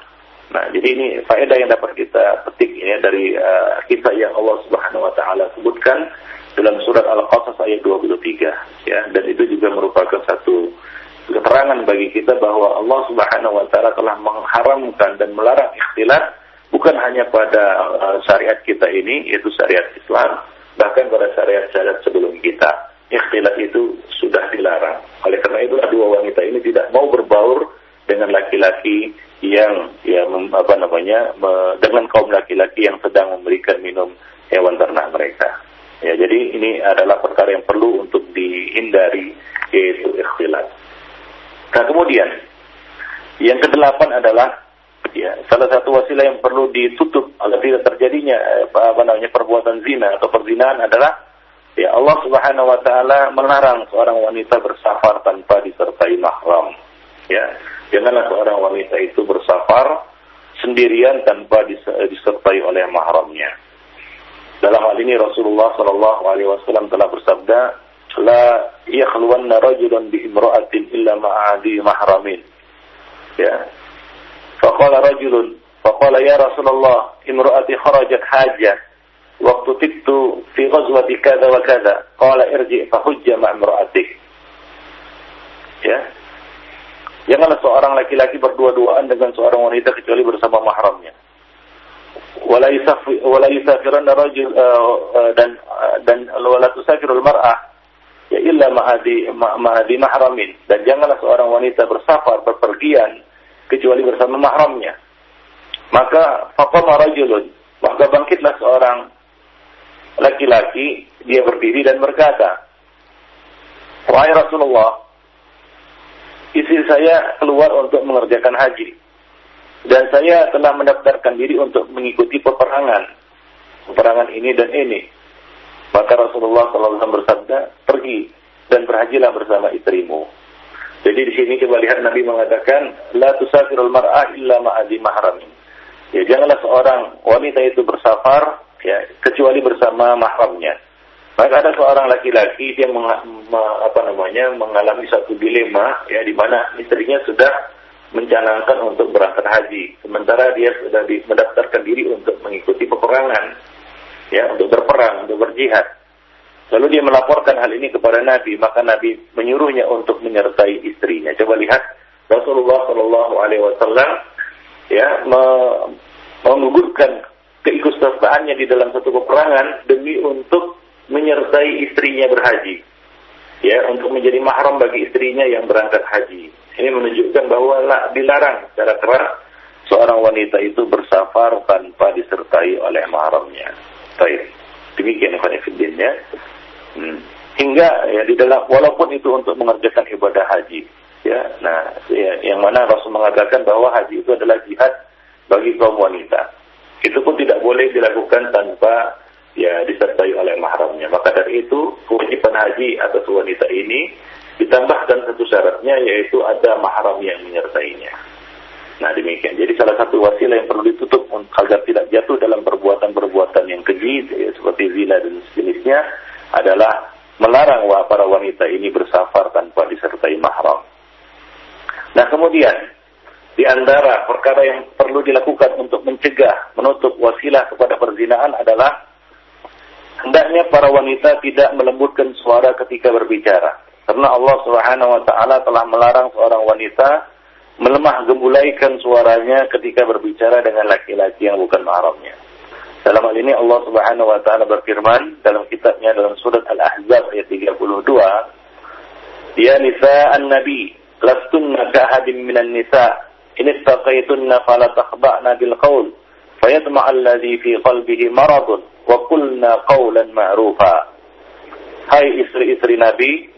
Nah, jadi ini faedah yang dapat kita petik ya dari uh, kisah yang Allah Subhanahu wa taala sebutkan dalam surat Al-Qasas ayat 23 ya dan itu juga merupakan satu keterangan bagi kita bahwa Allah Subhanahu wa taala telah mengharamkan dan melarang ikhtilat bukan hanya pada uh, syariat kita ini yaitu syariat Islam bahkan pada syariat-syariat sebelum kita ikhtilat itu sudah dilarang. Oleh karena itu dua wanita ini tidak mau berbaur dengan laki-laki yang ya apa namanya dengan kaum laki-laki yang sedang memberikan minum hewan ternak mereka. Ya, jadi ini adalah perkara yang perlu untuk dihindari yaitu ikhtilat. Nah, kemudian yang kedelapan adalah ya salah satu wasilah yang perlu ditutup agar tidak terjadinya apa namanya perbuatan zina atau perzinahan adalah Ya Allah Subhanahu wa taala melarang seorang wanita bersafar tanpa disertai mahram. Ya, janganlah seorang wanita itu bersafar sendirian tanpa disertai oleh mahramnya. Dalam hal ini Rasulullah Shallallahu alaihi wasallam telah bersabda, "La yakhluwanna rajulun bi imra'atin illa ma'adi mahramin." Ya. Rajulun, faqala ya Rasulullah, imra'ati kharajat hajah waktu tibtu fi ghazwati kada wa kada qala irji fa hujja ma imra'atik ya janganlah seorang laki-laki berdua-duaan dengan seorang wanita kecuali bersama mahramnya wala uh, uh, dan uh, dan wala tusafirul mar'ah ya illa ma'adi ma'adi mahramin dan janganlah seorang wanita bersafar berpergian kecuali bersama mahramnya. Maka faqama rajulun, maka bangkitlah seorang laki-laki, dia berdiri dan berkata, Wahai Rasulullah, istri saya keluar untuk mengerjakan haji. Dan saya telah mendaftarkan diri untuk mengikuti peperangan. Peperangan ini dan ini. Maka Rasulullah SAW bersabda, pergi dan berhajilah bersama istrimu. Jadi di sini coba lihat Nabi mengatakan, La tusafirul mar'ah illa ma'adi mahramin. Ya, janganlah seorang wanita itu bersafar ya, kecuali bersama mahramnya. Maka ada seorang laki-laki dia meng, me, apa namanya mengalami satu dilema ya di mana istrinya sudah mencanangkan untuk berangkat haji, sementara dia sudah di, mendaftarkan diri untuk mengikuti peperangan, ya untuk berperang, untuk berjihad. Lalu dia melaporkan hal ini kepada Nabi, maka Nabi menyuruhnya untuk menyertai istrinya. Coba lihat Rasulullah Shallallahu Alaihi Wasallam ya me, menggugurkan keikutsertaannya di dalam satu peperangan demi untuk menyertai istrinya berhaji. Ya, untuk menjadi mahram bagi istrinya yang berangkat haji. Ini menunjukkan bahwa dilarang secara keras seorang wanita itu bersafar tanpa disertai oleh mahramnya. Baik. Demikian Ikhwanifiddin ya. Hmm. Hingga ya di dalam walaupun itu untuk mengerjakan ibadah haji. Ya, nah ya, yang mana Rasul mengatakan bahwa haji itu adalah jihad bagi kaum wanita. Itu pun tidak boleh dilakukan tanpa ya disertai oleh mahramnya. Maka dari itu kewajiban haji atas wanita ini ditambahkan satu syaratnya yaitu ada mahram yang menyertainya. Nah demikian. Jadi salah satu wasilah yang perlu ditutup agar tidak jatuh dalam perbuatan-perbuatan yang keji ya, seperti zina dan sejenisnya adalah melarang para wanita ini bersafar tanpa disertai mahram. Nah kemudian di antara perkara yang perlu dilakukan untuk mencegah, menutup wasilah kepada perzinaan adalah hendaknya para wanita tidak melembutkan suara ketika berbicara. Karena Allah Subhanahu wa taala telah melarang seorang wanita melemah gembulaikan suaranya ketika berbicara dengan laki-laki yang bukan mahramnya. Dalam hal ini Allah Subhanahu wa taala berfirman dalam kitabnya dalam surat Al-Ahzab ayat 32, "Ya nisa an-nabi, lastunna ka'ahadin minan nisa, in ittaqaytunna fala takhda'na bil qaul, fayatma'a alladhi fi qalbihi maradun." Wa qulna qawlan ma'rufa. Hai istri-istri Nabi,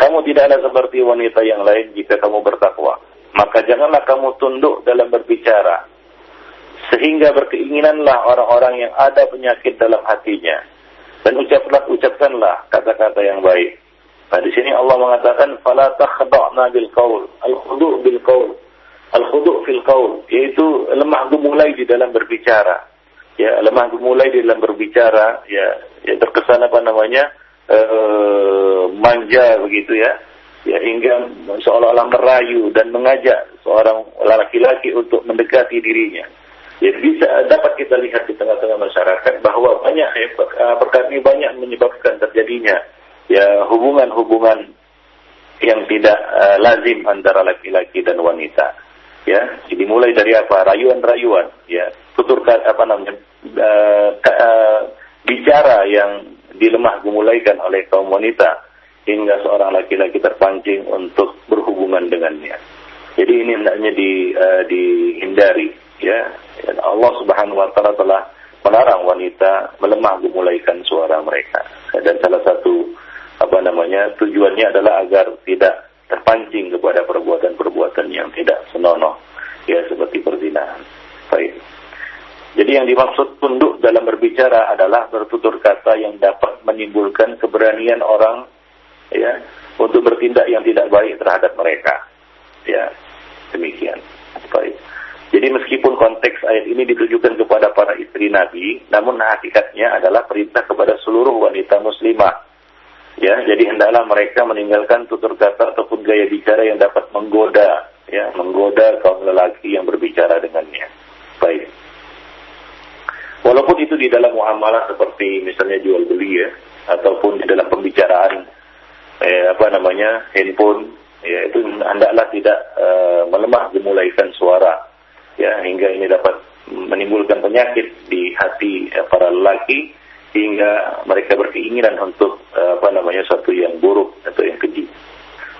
kamu tidaklah seperti wanita yang lain jika kamu bertakwa. Maka janganlah kamu tunduk dalam berbicara. Sehingga berkeinginanlah orang-orang yang ada penyakit dalam hatinya. Dan ucaplah, ucapkanlah kata-kata yang baik. Nah di sini Allah mengatakan takhda'na bil qaul, al-khudu' bil qaul. Al-khudu' fil qaul, yaitu lemah gemulai di dalam berbicara ya lemah mulai di dalam berbicara ya. Ya terkesan apa namanya eh, manja begitu ya. Ya hingga seolah-olah merayu dan mengajak seorang laki-laki untuk mendekati dirinya. Ya bisa dapat kita lihat di tengah-tengah masyarakat bahwa banyak ya, perkara ini banyak menyebabkan terjadinya ya hubungan-hubungan yang tidak uh, lazim antara laki-laki dan wanita ya dimulai dari apa? Rayuan-rayuan ya. Tutur apa namanya uh, uh, bicara yang dilemah gemulaikan oleh kaum wanita hingga seorang laki-laki terpancing untuk berhubungan dengannya. Jadi ini hendaknya di, uh, dihindari ya. Dan Allah Subhanahu wa taala telah melarang wanita melemah gemulaikan suara mereka. Dan salah satu apa namanya tujuannya adalah agar tidak terpancing kepada perbuatan-perbuatan yang tidak senonoh ya seperti perzinahan. Baik. Jadi yang dimaksud tunduk dalam berbicara adalah bertutur kata yang dapat menimbulkan keberanian orang ya untuk bertindak yang tidak baik terhadap mereka. Ya, demikian. Baik. Jadi meskipun konteks ayat ini ditujukan kepada para istri Nabi, namun hakikatnya adalah perintah kepada seluruh wanita muslimah. Ya, jadi hendaklah mereka meninggalkan tutur kata ataupun gaya bicara yang dapat menggoda, ya, menggoda kaum lelaki yang berbicara dengannya. Baik. Walaupun itu di dalam muamalah seperti misalnya jual beli ya, ataupun di dalam pembicaraan eh, apa namanya handphone, ya itu hendaklah tidak eh, melemah dimulaikan suara, ya hingga ini dapat menimbulkan penyakit di hati eh, para lelaki hingga mereka berkeinginan untuk uh, apa namanya suatu yang buruk atau yang keji.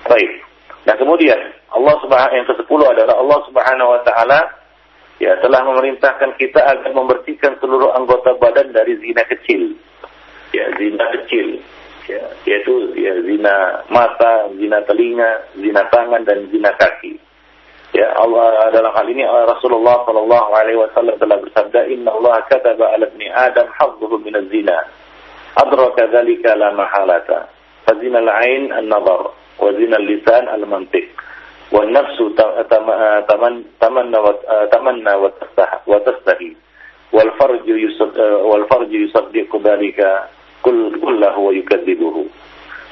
Baik. Nah kemudian Allah Subhanahu yang ke-10 adalah Allah Subhanahu wa taala ya telah memerintahkan kita agar membersihkan seluruh anggota badan dari zina kecil. Ya, zina kecil. Ya, yaitu ya zina mata, zina telinga, zina tangan dan zina kaki. Ya Allah dalam hal ini Rasulullah Shallallahu Alaihi Wasallam telah bersabda Inna Allah kataba ala ibni Adam hadzuhu min zina adraka dzalika la mahalata fazina al-ain an-nazar wa zina al-lisan al-mantiq nafsu taman tamanna wa tamanna wa tastah wa tastahi wal farju yusad wal farju yusaddiqu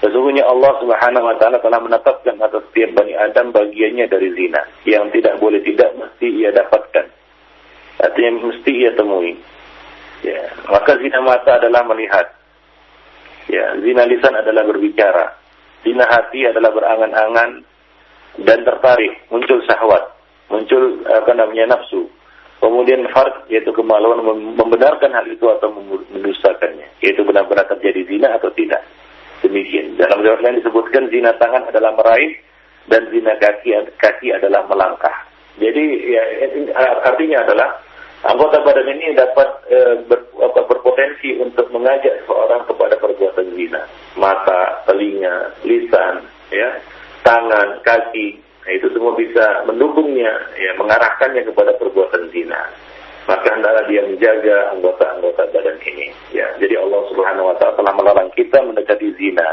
Sesungguhnya Allah Subhanahu wa taala telah menetapkan atas setiap Bani Adam bagiannya dari zina yang tidak boleh tidak mesti ia dapatkan. Artinya mesti ia temui. Ya, maka zina mata adalah melihat. Ya, zina lisan adalah berbicara. Zina hati adalah berangan-angan dan tertarik, muncul syahwat, muncul apa namanya nafsu. Kemudian fard yaitu kemaluan membenarkan hal itu atau mendustakannya, yaitu benar-benar terjadi zina atau tidak. Demikian. Dalam riwayat lain disebutkan zina tangan adalah meraih dan zina kaki kaki adalah melangkah. Jadi ya, artinya adalah anggota badan ini dapat e, ber, apa, berpotensi untuk mengajak seorang kepada perbuatan zina. Mata, telinga, lisan, ya, tangan, kaki, nah, itu semua bisa mendukungnya, ya, mengarahkannya kepada perbuatan zina maka hendaklah dia menjaga anggota-anggota badan ini. Ya, jadi Allah Subhanahu wa taala telah melarang kita mendekati zina.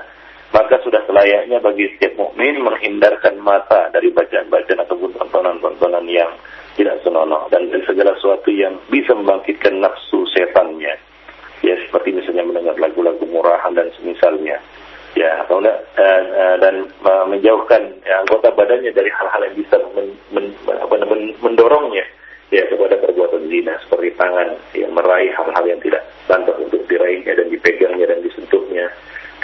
Maka sudah selayaknya bagi setiap mukmin menghindarkan mata dari bacaan-bacaan ataupun tontonan-tontonan yang tidak senonoh dan segala sesuatu yang bisa membangkitkan nafsu setannya. Ya, seperti misalnya mendengar lagu-lagu murahan dan semisalnya. Ya, atau enggak, uh, uh, dan uh, menjauhkan ya, anggota badannya dari hal-hal yang bisa men, men, men, mendorongnya ya kepada perbuatan zina seperti tangan yang meraih hal-hal yang tidak pantas untuk diraihnya dan dipegangnya dan disentuhnya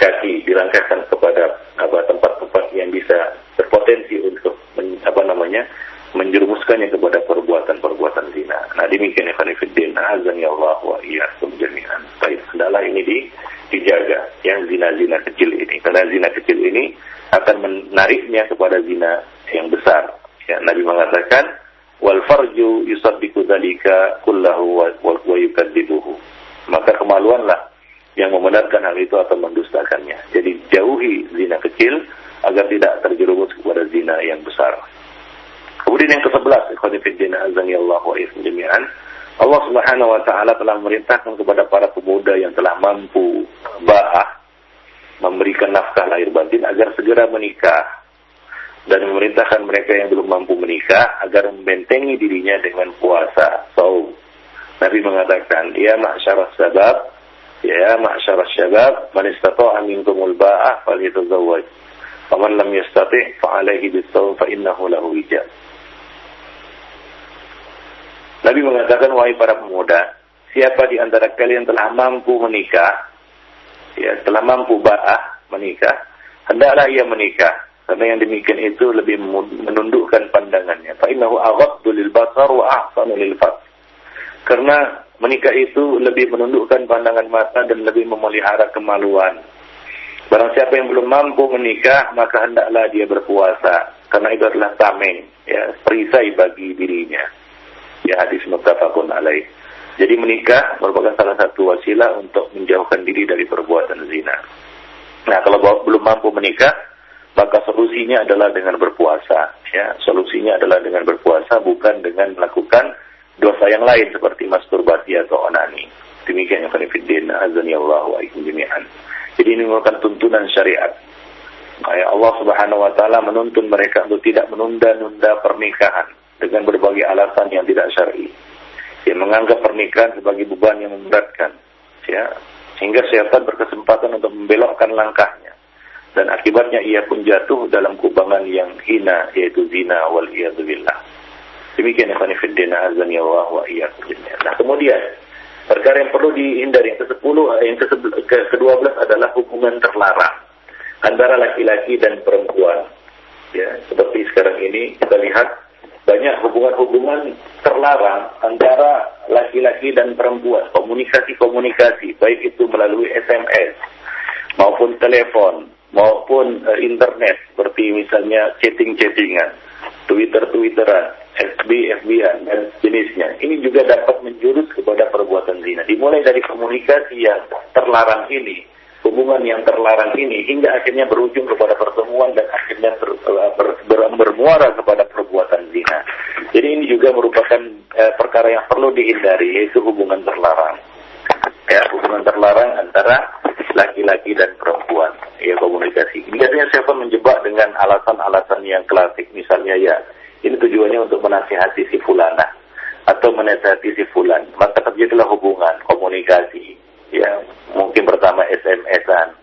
kaki dilangkahkan kepada apa tempat-tempat yang bisa berpotensi untuk men, apa namanya menjerumuskannya kepada perbuatan-perbuatan zina. Nah demikian ya Khalifuddin azan ya Allah wa iyyakum jami'an. Baik, adalah ini di, dijaga yang zina-zina kecil ini. Karena zina kecil ini akan menariknya kepada zina yang besar. Ya, Nabi mengatakan wal farju dzalika kullahu wa, wa yukadzibuhu. Maka kemaluanlah yang membenarkan hal itu atau mendustakannya. Jadi jauhi zina kecil agar tidak terjerumus kepada zina yang besar. Kemudian yang ke-11, ikhwanifiddina azani Allah wa jami'an. Allah Subhanahu wa taala telah memerintahkan kepada para pemuda yang telah mampu ba'ah memberikan nafkah lahir batin agar segera menikah dan memerintahkan mereka yang belum mampu menikah agar membentengi dirinya dengan puasa saum. Nabi mengatakan, "Ya ma'syarah sabab, ya ma'syarah syabab, man istata'a minkumul ba'ah falyatazawwaj. Faman lam yastati' fa 'alaihi bis-sawm fa innahu lahu wijab." Nabi mengatakan, "Wahai para pemuda, siapa di antara kalian telah mampu menikah, ya, telah mampu ba'ah menikah, hendaklah ia menikah." Karena yang demikian itu lebih menundukkan pandangannya. Fa innahu aghaddu lil basar wa ahsanu lil Karena menikah itu lebih menundukkan pandangan mata dan lebih memelihara kemaluan. Barang siapa yang belum mampu menikah, maka hendaklah dia berpuasa. Karena itu adalah tameng, ya, perisai bagi dirinya. Ya hadis muttafaqun alaih. Jadi menikah merupakan salah satu wasilah untuk menjauhkan diri dari perbuatan zina. Nah, kalau belum mampu menikah, maka solusinya adalah dengan berpuasa ya. Solusinya adalah dengan berpuasa bukan dengan melakukan dosa yang lain seperti masturbasi atau onani. Demikian yang khonifuddin azani Allah wa jami'an. Jadi ini merupakan tuntunan syariat. Ya Allah Subhanahu wa taala menuntun mereka untuk tidak menunda-nunda pernikahan dengan berbagai alasan yang tidak syar'i yang menganggap pernikahan sebagai beban yang memberatkan ya sehingga syaitan berkesempatan untuk membelokkan langkahnya dan akibatnya ia pun jatuh dalam kubangan yang hina yaitu zina wal billah. Demikian ikhwan fillah azani Allah wa Nah, kemudian perkara yang perlu dihindari yang ke-10 yang ke-12 adalah hubungan terlarang antara laki-laki dan perempuan. Ya, seperti sekarang ini kita lihat banyak hubungan-hubungan terlarang antara laki-laki dan perempuan, komunikasi-komunikasi, baik itu melalui SMS maupun telepon maupun uh, internet seperti misalnya chatting-chattingan, Twitter-Twitteran, FB, fb dan jenisnya. Ini juga dapat menjurus kepada perbuatan zina. Dimulai dari komunikasi yang terlarang ini, hubungan yang terlarang ini hingga akhirnya berujung kepada pertemuan dan akhirnya ber, ber, ber, bermuara kepada perbuatan zina. Jadi ini juga merupakan uh, perkara yang perlu dihindari yaitu hubungan terlarang. Ya, hubungan terlarang antara laki-laki dan perempuan ya komunikasi. Biasanya pun menjebak dengan alasan-alasan yang klasik misalnya ya ini tujuannya untuk menasihati si fulana atau menasihati si fulan. Maka terjadilah hubungan komunikasi ya mungkin pertama SMS-an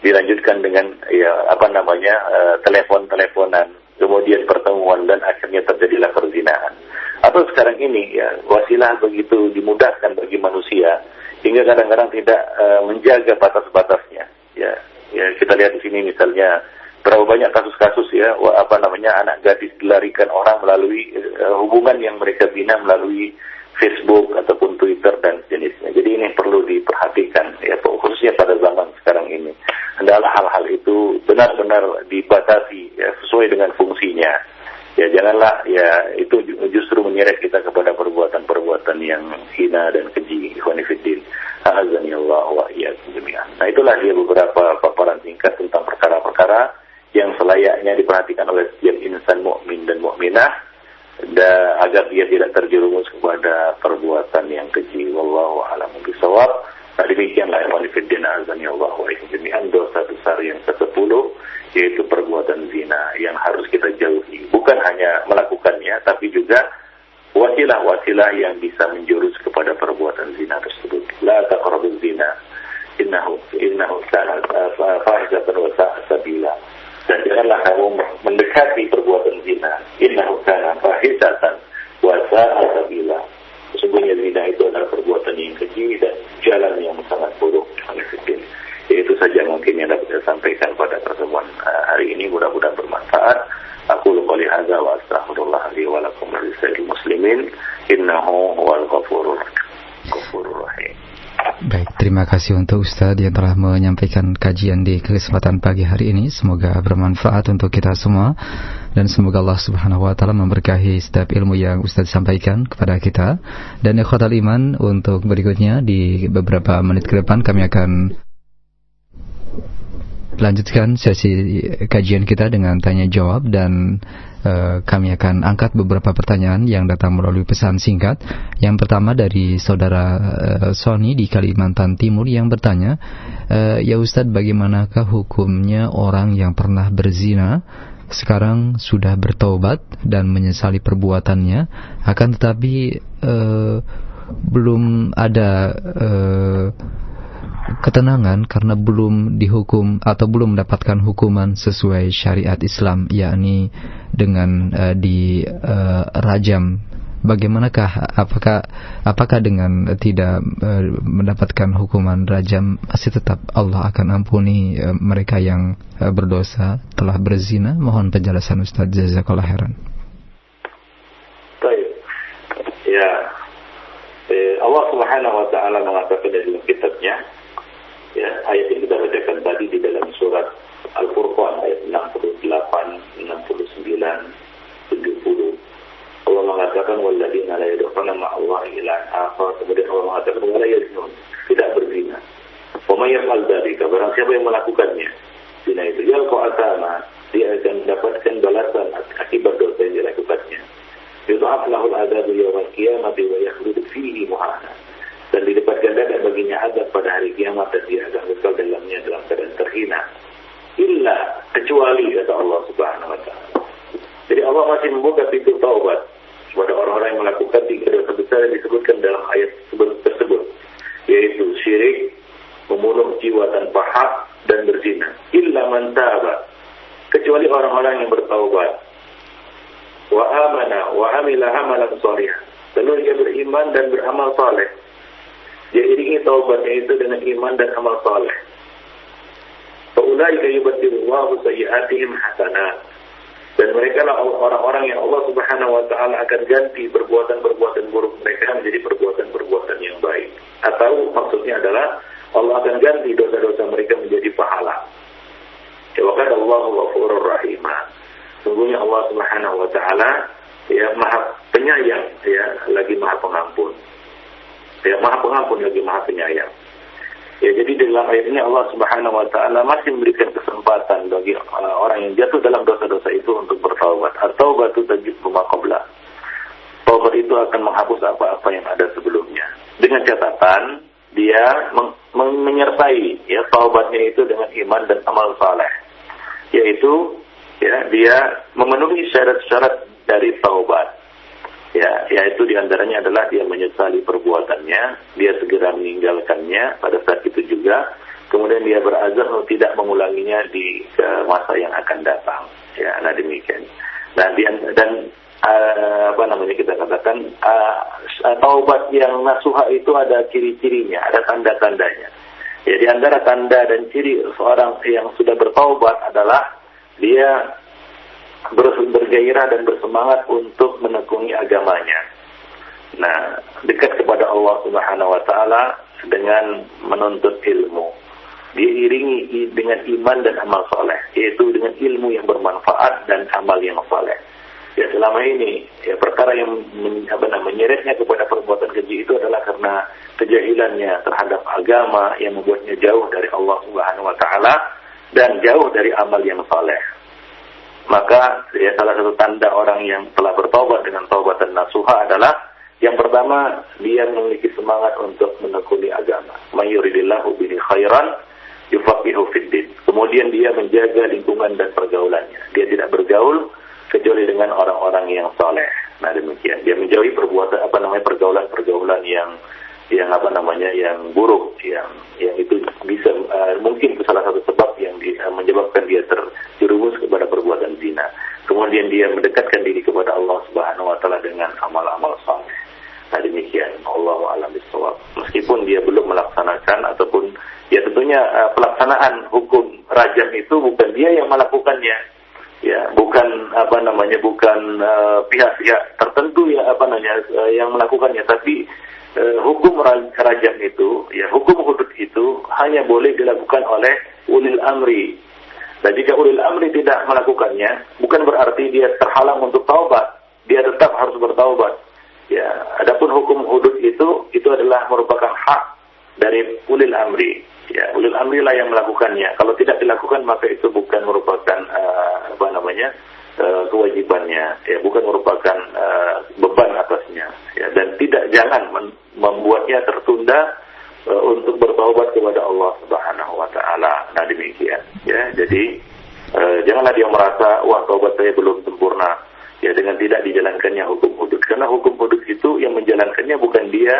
dilanjutkan dengan ya apa namanya uh, telepon-teleponan kemudian pertemuan dan akhirnya terjadilah perzinahan. Atau sekarang ini ya wasilah begitu dimudahkan bagi manusia sehingga kadang-kadang tidak uh, menjaga batas-batasnya. Ya, ya kita lihat di sini misalnya berapa banyak kasus-kasus ya apa namanya anak gadis dilarikan orang melalui uh, hubungan yang mereka bina melalui Facebook ataupun Twitter dan jenisnya. Jadi ini perlu diperhatikan ya khususnya pada zaman sekarang ini. Adalah hal-hal itu benar-benar dibatasi ya sesuai dengan fungsinya. Ya janganlah ya itu justru menyeret kita kepada perbuatan-perbuatan yang hina dan keji. Ikhwanifiddin. Wa Nah itulah dia beberapa paparan singkat tentang perkara-perkara yang selayaknya diperhatikan oleh setiap insan mukmin dan mukminah agar dia tidak terjerumus kepada perbuatan yang keji. Wallahu a'lam bishawab. Nah demikianlah yang fiddin azani Allah wa dosa besar yang ke-10 yaitu perbuatan zina yang harus kita jauhi. Bukan hanya melakukannya tapi juga wasilah-wasilah yang bisa menjurus kepada perbuatan zina tersebut. La taqrabuz zina. Innahu innahu kana fahizatan wa sabila. Dan janganlah kamu mendekati perbuatan zina. Innahu kana fahizatan wa sabila. Sesungguhnya zina itu adalah perbuatan yang keji dan jalan yang sangat buruk. Itu saja mungkin yang dapat saya sampaikan pada pertemuan uh, hari ini. Mudah-mudahan bermanfaat. Aku lupa lihat wa astaghfirullah li wa lakum muslimin innahu huwal ghafurur rahim. Baik, terima kasih untuk Ustadz yang telah menyampaikan kajian di kesempatan pagi hari ini. Semoga bermanfaat untuk kita semua dan semoga Allah Subhanahu wa taala memberkahi setiap ilmu yang Ustadz sampaikan kepada kita. Dan ikhwatal iman untuk berikutnya di beberapa menit ke depan kami akan lanjutkan sesi kajian kita dengan tanya jawab dan uh, kami akan angkat beberapa pertanyaan yang datang melalui pesan singkat. Yang pertama dari saudara uh, Sony di Kalimantan Timur yang bertanya, uh, ya Ustadz bagaimanakah hukumnya orang yang pernah berzina sekarang sudah bertobat dan menyesali perbuatannya, akan tetapi uh, belum ada uh, ketenangan karena belum dihukum atau belum mendapatkan hukuman sesuai syariat Islam yakni dengan uh, di uh, rajam. Bagaimanakah apakah apakah dengan tidak uh, mendapatkan hukuman rajam masih tetap Allah akan ampuni uh, mereka yang uh, berdosa telah berzina? Mohon penjelasan Ustaz jazakallahu khairan. Baik. Ya. Eh, Allah Subhanahu wa taala mengatakan dalam kitabnya ya ayat yang kita bacakan tadi di dalam surat Al-Furqan ayat 68, 69, 70. Allah mengatakan walladzina la yad'una Allah ila akhar. Kemudian Allah mengatakan wala yaznun, tidak berzina. Wa may yaf'al dzalika, barang siapa yang melakukannya, zina itu yalqa asama, dia akan mendapatkan balasan akibat dosa yang dilakukannya. Yudha'af lahul adabu yawmal qiyamati wa yakhlud fihi muhana dan di depan ganda baginya azab pada hari kiamat dan dia akan kekal dalamnya dalam keadaan terhina. Illa kecuali kata Allah Subhanahu wa taala. Jadi Allah masih membuka pintu taubat kepada orang-orang yang melakukan tiga dosa besar yang disebutkan dalam ayat tersebut, yaitu syirik, membunuh jiwa tanpa hak dan berzina. Illa man taba. Kecuali orang-orang yang bertaubat. Wa amana wa amila amalan salih. Lalu dia beriman dan beramal saleh dia iringi taubatnya itu dengan iman dan amal saleh. Faulaika yubaddilullahu sayyi'atihim hasanat. Dan mereka lah orang-orang yang Allah Subhanahu wa taala akan ganti perbuatan-perbuatan buruk mereka menjadi perbuatan-perbuatan yang baik. Atau maksudnya adalah Allah akan ganti dosa-dosa mereka menjadi pahala. Ya Allah ghafurur rahimah. Sungguhnya Allah Subhanahu wa taala ya Maha Penyayang ya, lagi Maha Pengampun. Ya Maha Pengampun lagi Maha Penyayang. Ya, jadi dalam ayat ini Allah Subhanahu wa taala masih memberikan kesempatan bagi uh, orang yang jatuh dalam dosa-dosa itu untuk bertaubat atau batu tajib rumah qabla. Taubat itu akan menghapus apa-apa yang ada sebelumnya. Dengan catatan dia meng menyertai ya taubatnya itu dengan iman dan amal saleh. Yaitu ya dia memenuhi syarat-syarat dari taubat ya yaitu di antaranya adalah dia menyesali perbuatannya dia segera meninggalkannya pada saat itu juga. Kemudian dia berazam untuk tidak mengulanginya di masa yang akan datang. Ya nah demikian. Nah dia, dan uh, apa namanya kita katakan uh, taubat yang nasuha itu ada ciri-cirinya ada tanda-tandanya. Ya di antara tanda dan ciri seorang yang sudah bertaubat adalah dia bergairah dan bersemangat untuk menekuni agamanya. Nah, dekat kepada Allah Subhanahu wa taala dengan menuntut ilmu. Diiringi dengan iman dan amal soleh, yaitu dengan ilmu yang bermanfaat dan amal yang soleh. Ya selama ini ya perkara yang namanya menyeretnya kepada perbuatan keji itu adalah karena kejahilannya terhadap agama yang membuatnya jauh dari Allah Subhanahu wa taala dan jauh dari amal yang soleh maka ya salah satu tanda orang yang telah bertobat dengan taubat dan nasuha adalah yang pertama dia memiliki semangat untuk menekuni agama. Mayuridillahu bihi khairan yufaqihu fiddin. Kemudian dia menjaga lingkungan dan pergaulannya. Dia tidak bergaul kecuali dengan orang-orang yang soleh. Nah demikian. Dia menjauhi perbuatan apa namanya pergaulan-pergaulan yang yang apa namanya yang buruk yang yang itu bisa uh, mungkin itu salah satu sebab yang di, uh, menyebabkan dia terjerumus kepada perbuatan zina. Kemudian dia mendekatkan diri kepada Allah Subhanahu wa taala dengan amal-amal saleh. Nah demikian Allah alam bisawab. Meskipun dia belum melaksanakan ataupun ya tentunya uh, pelaksanaan hukum rajam itu bukan dia yang melakukannya. Ya, bukan apa namanya bukan pihak-pihak uh, tertentu ya apa namanya uh, yang melakukannya tapi eh, hukum rajam itu, ya hukum hudud itu hanya boleh dilakukan oleh ulil amri. Dan jika ulil amri tidak melakukannya, bukan berarti dia terhalang untuk taubat. Dia tetap harus bertaubat. Ya, adapun hukum hudud itu itu adalah merupakan hak dari ulil amri. Ya, ulil amri lah yang melakukannya. Kalau tidak dilakukan maka itu bukan merupakan uh, apa namanya? Uh, kewajibannya ya bukan merupakan uh, beban atasnya ya dan tidak jangan membuatnya tertunda uh, untuk bertobat kepada Allah Subhanahu wa taala. Nah, demikian ya. Jadi uh, janganlah dia merasa wah taubat saya belum sempurna ya dengan tidak dijalankannya hukum hudud karena hukum hudud itu yang menjalankannya bukan dia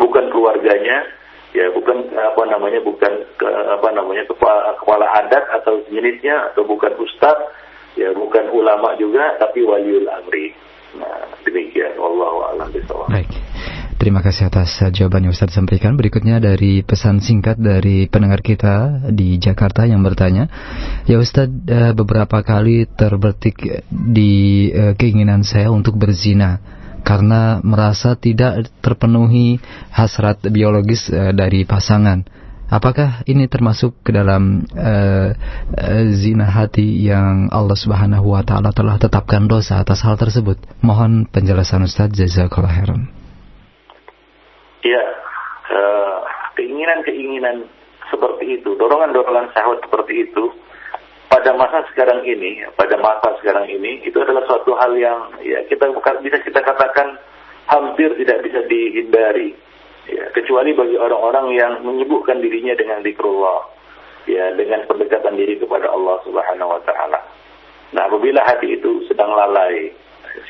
bukan keluarganya ya bukan apa namanya bukan ke, apa namanya kepala, kepala adat atau jenisnya atau bukan ustaz ya bukan ulama juga tapi waliul amri nah demikian wallahu a'lam Baik. Terima kasih atas jawaban yang Ustaz sampaikan. Berikutnya dari pesan singkat dari pendengar kita di Jakarta yang bertanya, ya Ustaz eh, beberapa kali terbetik di eh, keinginan saya untuk berzina karena merasa tidak terpenuhi hasrat biologis dari pasangan. Apakah ini termasuk ke dalam uh, zina hati yang Allah Subhanahu wa taala telah tetapkan dosa atas hal tersebut? Mohon penjelasan Ustaz jazakallahu khairan. Ya, keinginan-keinginan seperti itu, dorongan-dorongan syahwat seperti itu, pada masa sekarang ini, pada masa sekarang ini, itu adalah suatu hal yang ya kita bisa kita katakan hampir tidak bisa dihindari. Ya, kecuali bagi orang-orang yang menyibukkan dirinya dengan zikrullah, ya, dengan pendekatan diri kepada Allah Subhanahu wa taala. Nah, apabila hati itu sedang lalai,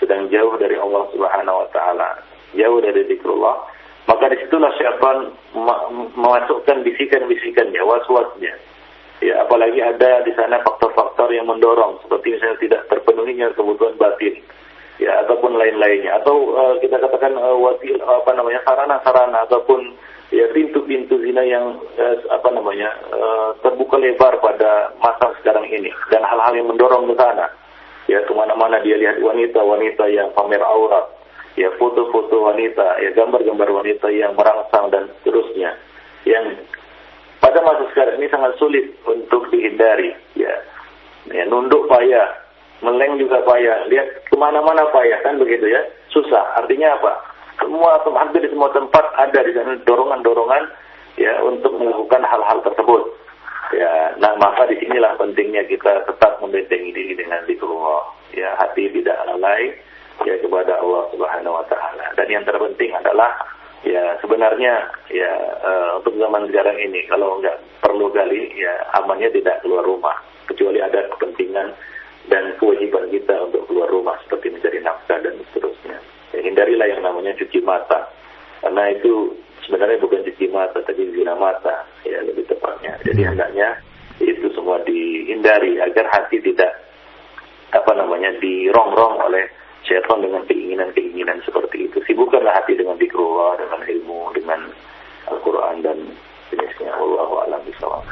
sedang jauh dari Allah Subhanahu wa taala, jauh dari zikrullah, maka di situlah syaitan memasukkan bisikan-bisikannya, was-wasnya. Ya, apalagi ada di sana faktor-faktor yang mendorong, seperti misalnya tidak terpenuhinya kebutuhan batin, ya ataupun lain-lainnya, atau uh, kita katakan uh, wasil apa namanya sarana-sarana ataupun ya pintu-pintu zina yang uh, apa namanya uh, terbuka lebar pada masa sekarang ini. Dan hal-hal yang mendorong ke sana. Ya ke mana-mana dia lihat wanita-wanita yang pamer aurat, ya foto-foto wanita, ya gambar-gambar wanita yang merangsang dan seterusnya, yang pada masa sekarang ini sangat sulit untuk dihindari, ya, ya nunduk payah, meleng juga payah, lihat ke mana-mana payah kan begitu ya, susah. Artinya apa? Semua hampir di semua tempat ada di sana dorongan-dorongan ya untuk melakukan hal-hal tersebut. Ya, nah maka di sinilah pentingnya kita tetap membentengi diri dengan zikrullah. Ya, hati tidak lalai ya kepada Allah Subhanahu wa taala. Dan yang terpenting adalah ya sebenarnya ya uh, untuk zaman sekarang ini kalau nggak perlu gali ya amannya tidak keluar rumah kecuali ada kepentingan dan kewajiban kita untuk keluar rumah seperti mencari nafkah dan seterusnya. Ya, hindarilah yang namanya cuci mata karena itu sebenarnya bukan cuci mata tapi zina mata ya lebih tepatnya. Jadi hmm. hendaknya itu semua dihindari agar hati tidak apa namanya dirongrong oleh syaitan dengan keinginan-keinginan seperti itu. Sibukkanlah hati dengan dikrullah, dengan ilmu, dengan Al-Quran dan jenisnya. Wallahu a'lam bishawab.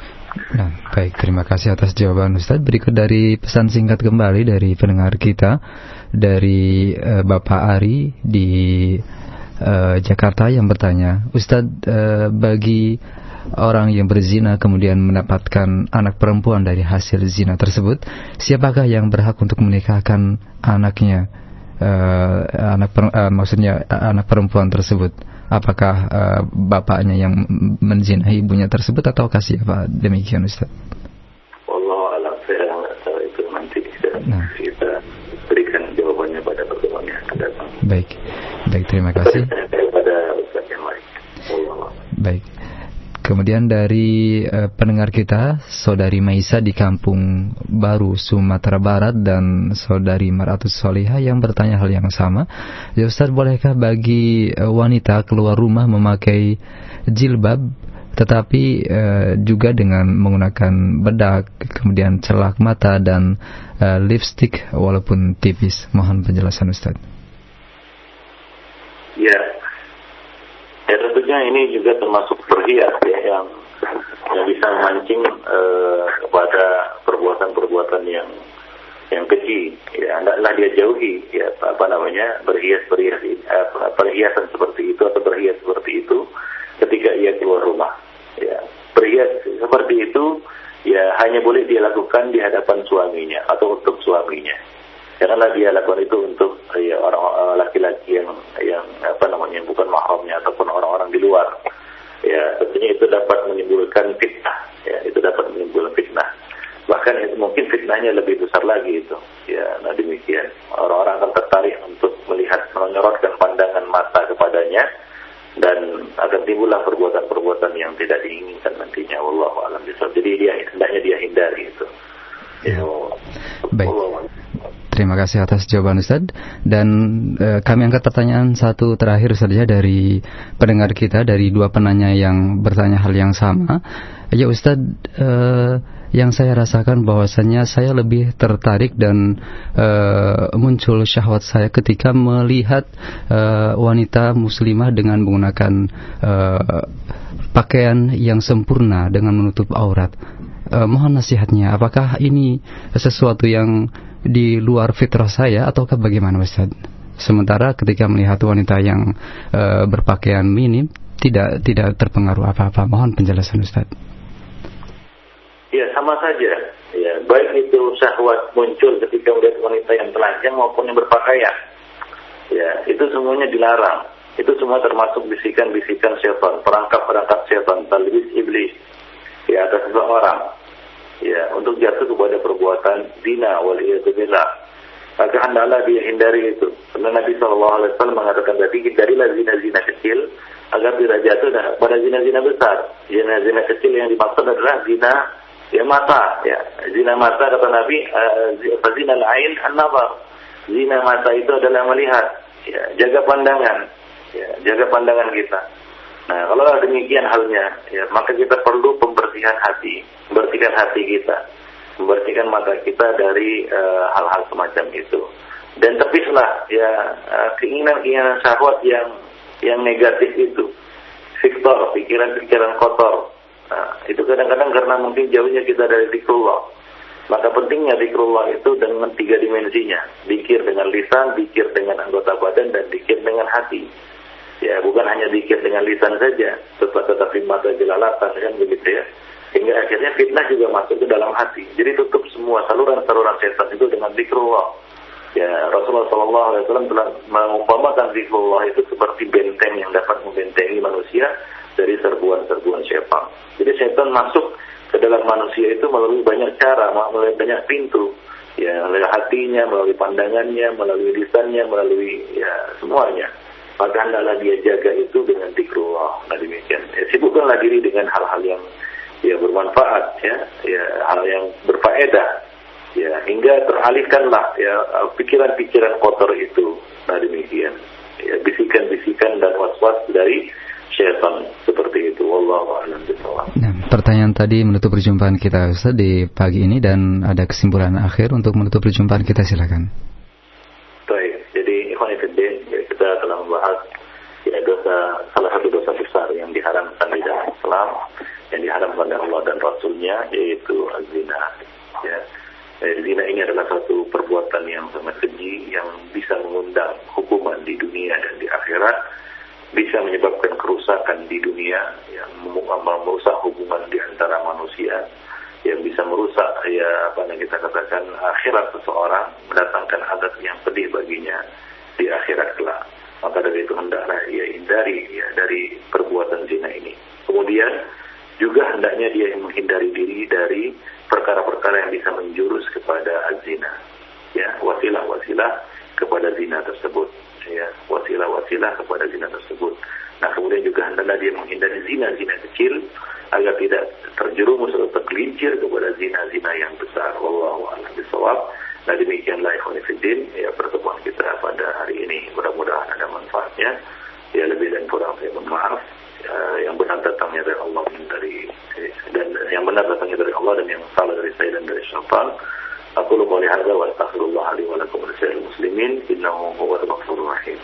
Nah, baik, terima kasih atas jawaban Ustadz. Berikut dari pesan singkat kembali dari pendengar kita dari uh, Bapak Ari di uh, Jakarta yang bertanya, Ustadz uh, bagi orang yang berzina kemudian mendapatkan anak perempuan dari hasil zina tersebut, siapakah yang berhak untuk menikahkan anaknya? Uh, anak per, uh, maksudnya anak perempuan tersebut apakah uh, bapaknya yang menzinahi ibunya tersebut atau kasih apa demikian Ustaz? Allah alam saya tahu itu nanti nah. kita berikan jawabannya pada pertemuan yang akan datang. Baik. Baik, terima kasih. Baik. Kemudian dari uh, pendengar kita, Saudari Maisa di Kampung Baru, Sumatera Barat dan Saudari Maratus Soliha yang bertanya hal yang sama. Ya Ustaz, bolehkah bagi uh, wanita keluar rumah memakai jilbab tetapi uh, juga dengan menggunakan bedak, kemudian celak mata dan uh, lipstick walaupun tipis. Mohon penjelasan Ustaz. Ya, ya tentunya ini juga termasuk berhias ya yang yang bisa memancing uh, kepada perbuatan-perbuatan yang yang keji ya hendaklah dia jauhi ya apa namanya berhias berhias uh, perhiasan seperti itu atau berhias seperti itu ketika ia keluar rumah. Ya berhias seperti itu ya hanya boleh dia lakukan di hadapan suaminya atau untuk suaminya janganlah dia lakukan itu untuk ya orang eh, laki-laki yang yang apa namanya bukan mahramnya ataupun orang-orang di luar. Ya tentunya itu dapat menimbulkan fitnah. Ya itu dapat menimbulkan fitnah. Bahkan itu mungkin fitnahnya lebih besar lagi itu. Ya nah demikian. Orang-orang akan tertarik untuk melihat menyorotkan pandangan mata kepadanya dan akan timbullah perbuatan-perbuatan yang tidak diinginkan nantinya. Allah alam jadi dia hendaknya dia hindari itu. Ya, baik Terima kasih atas jawaban Ustaz dan e, kami angkat pertanyaan satu terakhir saja dari pendengar kita dari dua penanya yang bertanya hal yang sama. Ya Ustaz, e, yang saya rasakan bahwasannya saya lebih tertarik dan e, muncul syahwat saya ketika melihat e, wanita muslimah dengan menggunakan e, pakaian yang sempurna dengan menutup aurat. E, mohon nasihatnya, apakah ini sesuatu yang di luar fitrah saya ataukah bagaimana Ustaz? Sementara ketika melihat wanita yang e, berpakaian minim tidak tidak terpengaruh apa-apa. Mohon penjelasan Ustaz. Ya sama saja. Ya, baik itu syahwat muncul ketika melihat wanita yang telanjang maupun yang berpakaian. Ya, itu semuanya dilarang. Itu semua termasuk bisikan-bisikan setan, perangkap-perangkap setan, talbis iblis ya atas seseorang ya untuk jatuh kepada perbuatan zina waliyadzubillah maka hendaklah dia hindari itu. Karena Nabi Shallallahu Alaihi Wasallam mengatakan tadi hindarilah zina-zina kecil agar tidak jatuh pada zina-zina besar. Zina-zina kecil yang dimaksud adalah zina ya mata ya. Zina mata kata Nabi uh, zina lain an zina mata itu adalah melihat ya jaga pandangan ya jaga pandangan kita Nah, kalau demikian halnya, ya, maka kita perlu pembersihan hati, membersihkan hati kita, membersihkan mata kita dari eh, hal-hal uh, semacam itu. Dan tepislah ya uh, keinginan-keinginan syahwat yang yang negatif itu, fiktor, pikiran-pikiran kotor. Nah, itu kadang-kadang karena mungkin jauhnya kita dari zikrullah. Maka pentingnya zikrullah itu dengan tiga dimensinya. Dikir dengan lisan, dikir dengan anggota badan, dan dikir dengan hati. Ya, bukan hanya dikir dengan lisan saja, tetapi mata jelalatan, kan begitu ya. Hingga akhirnya fitnah juga masuk ke dalam hati. Jadi tutup semua saluran-saluran setan itu dengan zikrullah. Ya, Rasulullah SAW telah mengumpamakan zikrullah itu seperti benteng yang dapat membentengi manusia dari serbuan-serbuan setan. Jadi setan masuk ke dalam manusia itu melalui banyak cara, melalui banyak pintu. Ya, melalui hatinya, melalui pandangannya, melalui lisannya, melalui ya semuanya. Maka hendaklah dia jaga itu dengan zikrullah. Nah demikian. Ya, sibukkanlah diri dengan hal-hal yang ya bermanfaat ya, ya hal yang berfaedah. Ya, hingga teralihkanlah ya pikiran-pikiran kotor itu. Nah demikian. Ya, bisikan-bisikan dan was-was dari syaitan seperti itu. Wallahu a'lam Nah, pertanyaan tadi menutup perjumpaan kita Ustaz di pagi ini dan ada kesimpulan akhir untuk menutup perjumpaan kita silakan. Baik, jadi Ikhwan Fiddin, ya, kita telah membahas ya, dosa salah satu dosa besar yang diharamkan di dalam Islam yang diharamkan oleh Allah dan Rasulnya yaitu zina. Ya. Eh, zina ini adalah satu perbuatan yang sangat keji yang bisa mengundang hukuman di dunia dan di akhirat bisa menyebabkan kerusakan di dunia yang merusak hubungan di antara manusia yang bisa merusak ya apa yang kita katakan akhirat seseorang mendatangkan adat yang pedih baginya di akhirat kelak maka dari itu hendaklah ia hindari ya dari perbuatan zina ini kemudian juga hendaknya dia menghindari diri dari perkara-perkara yang bisa menjurus kepada zina ya wasilah-wasilah kepada zina tersebut ya wasilah-wasilah kepada zina tersebut. Nah kemudian juga hendaklah dia menghindari zina-zina kecil agar tidak terjerumus atau tergelincir kepada zina-zina yang besar. Wallahu a'lam bishawab. Nah demikianlah Ikhwanifidin ya pertemuan kita pada hari ini. Mudah-mudahan ada manfaatnya. Ya lebih dan kurang saya mohon maaf. Ya, yang benar datangnya dari Allah dan dari dan yang benar datangnya dari Allah dan yang salah dari saya dan dari syaitan. Aku lupa lihat wa astaghfirullah li wa lakum muslimin innahu huwal ghafurur rahim.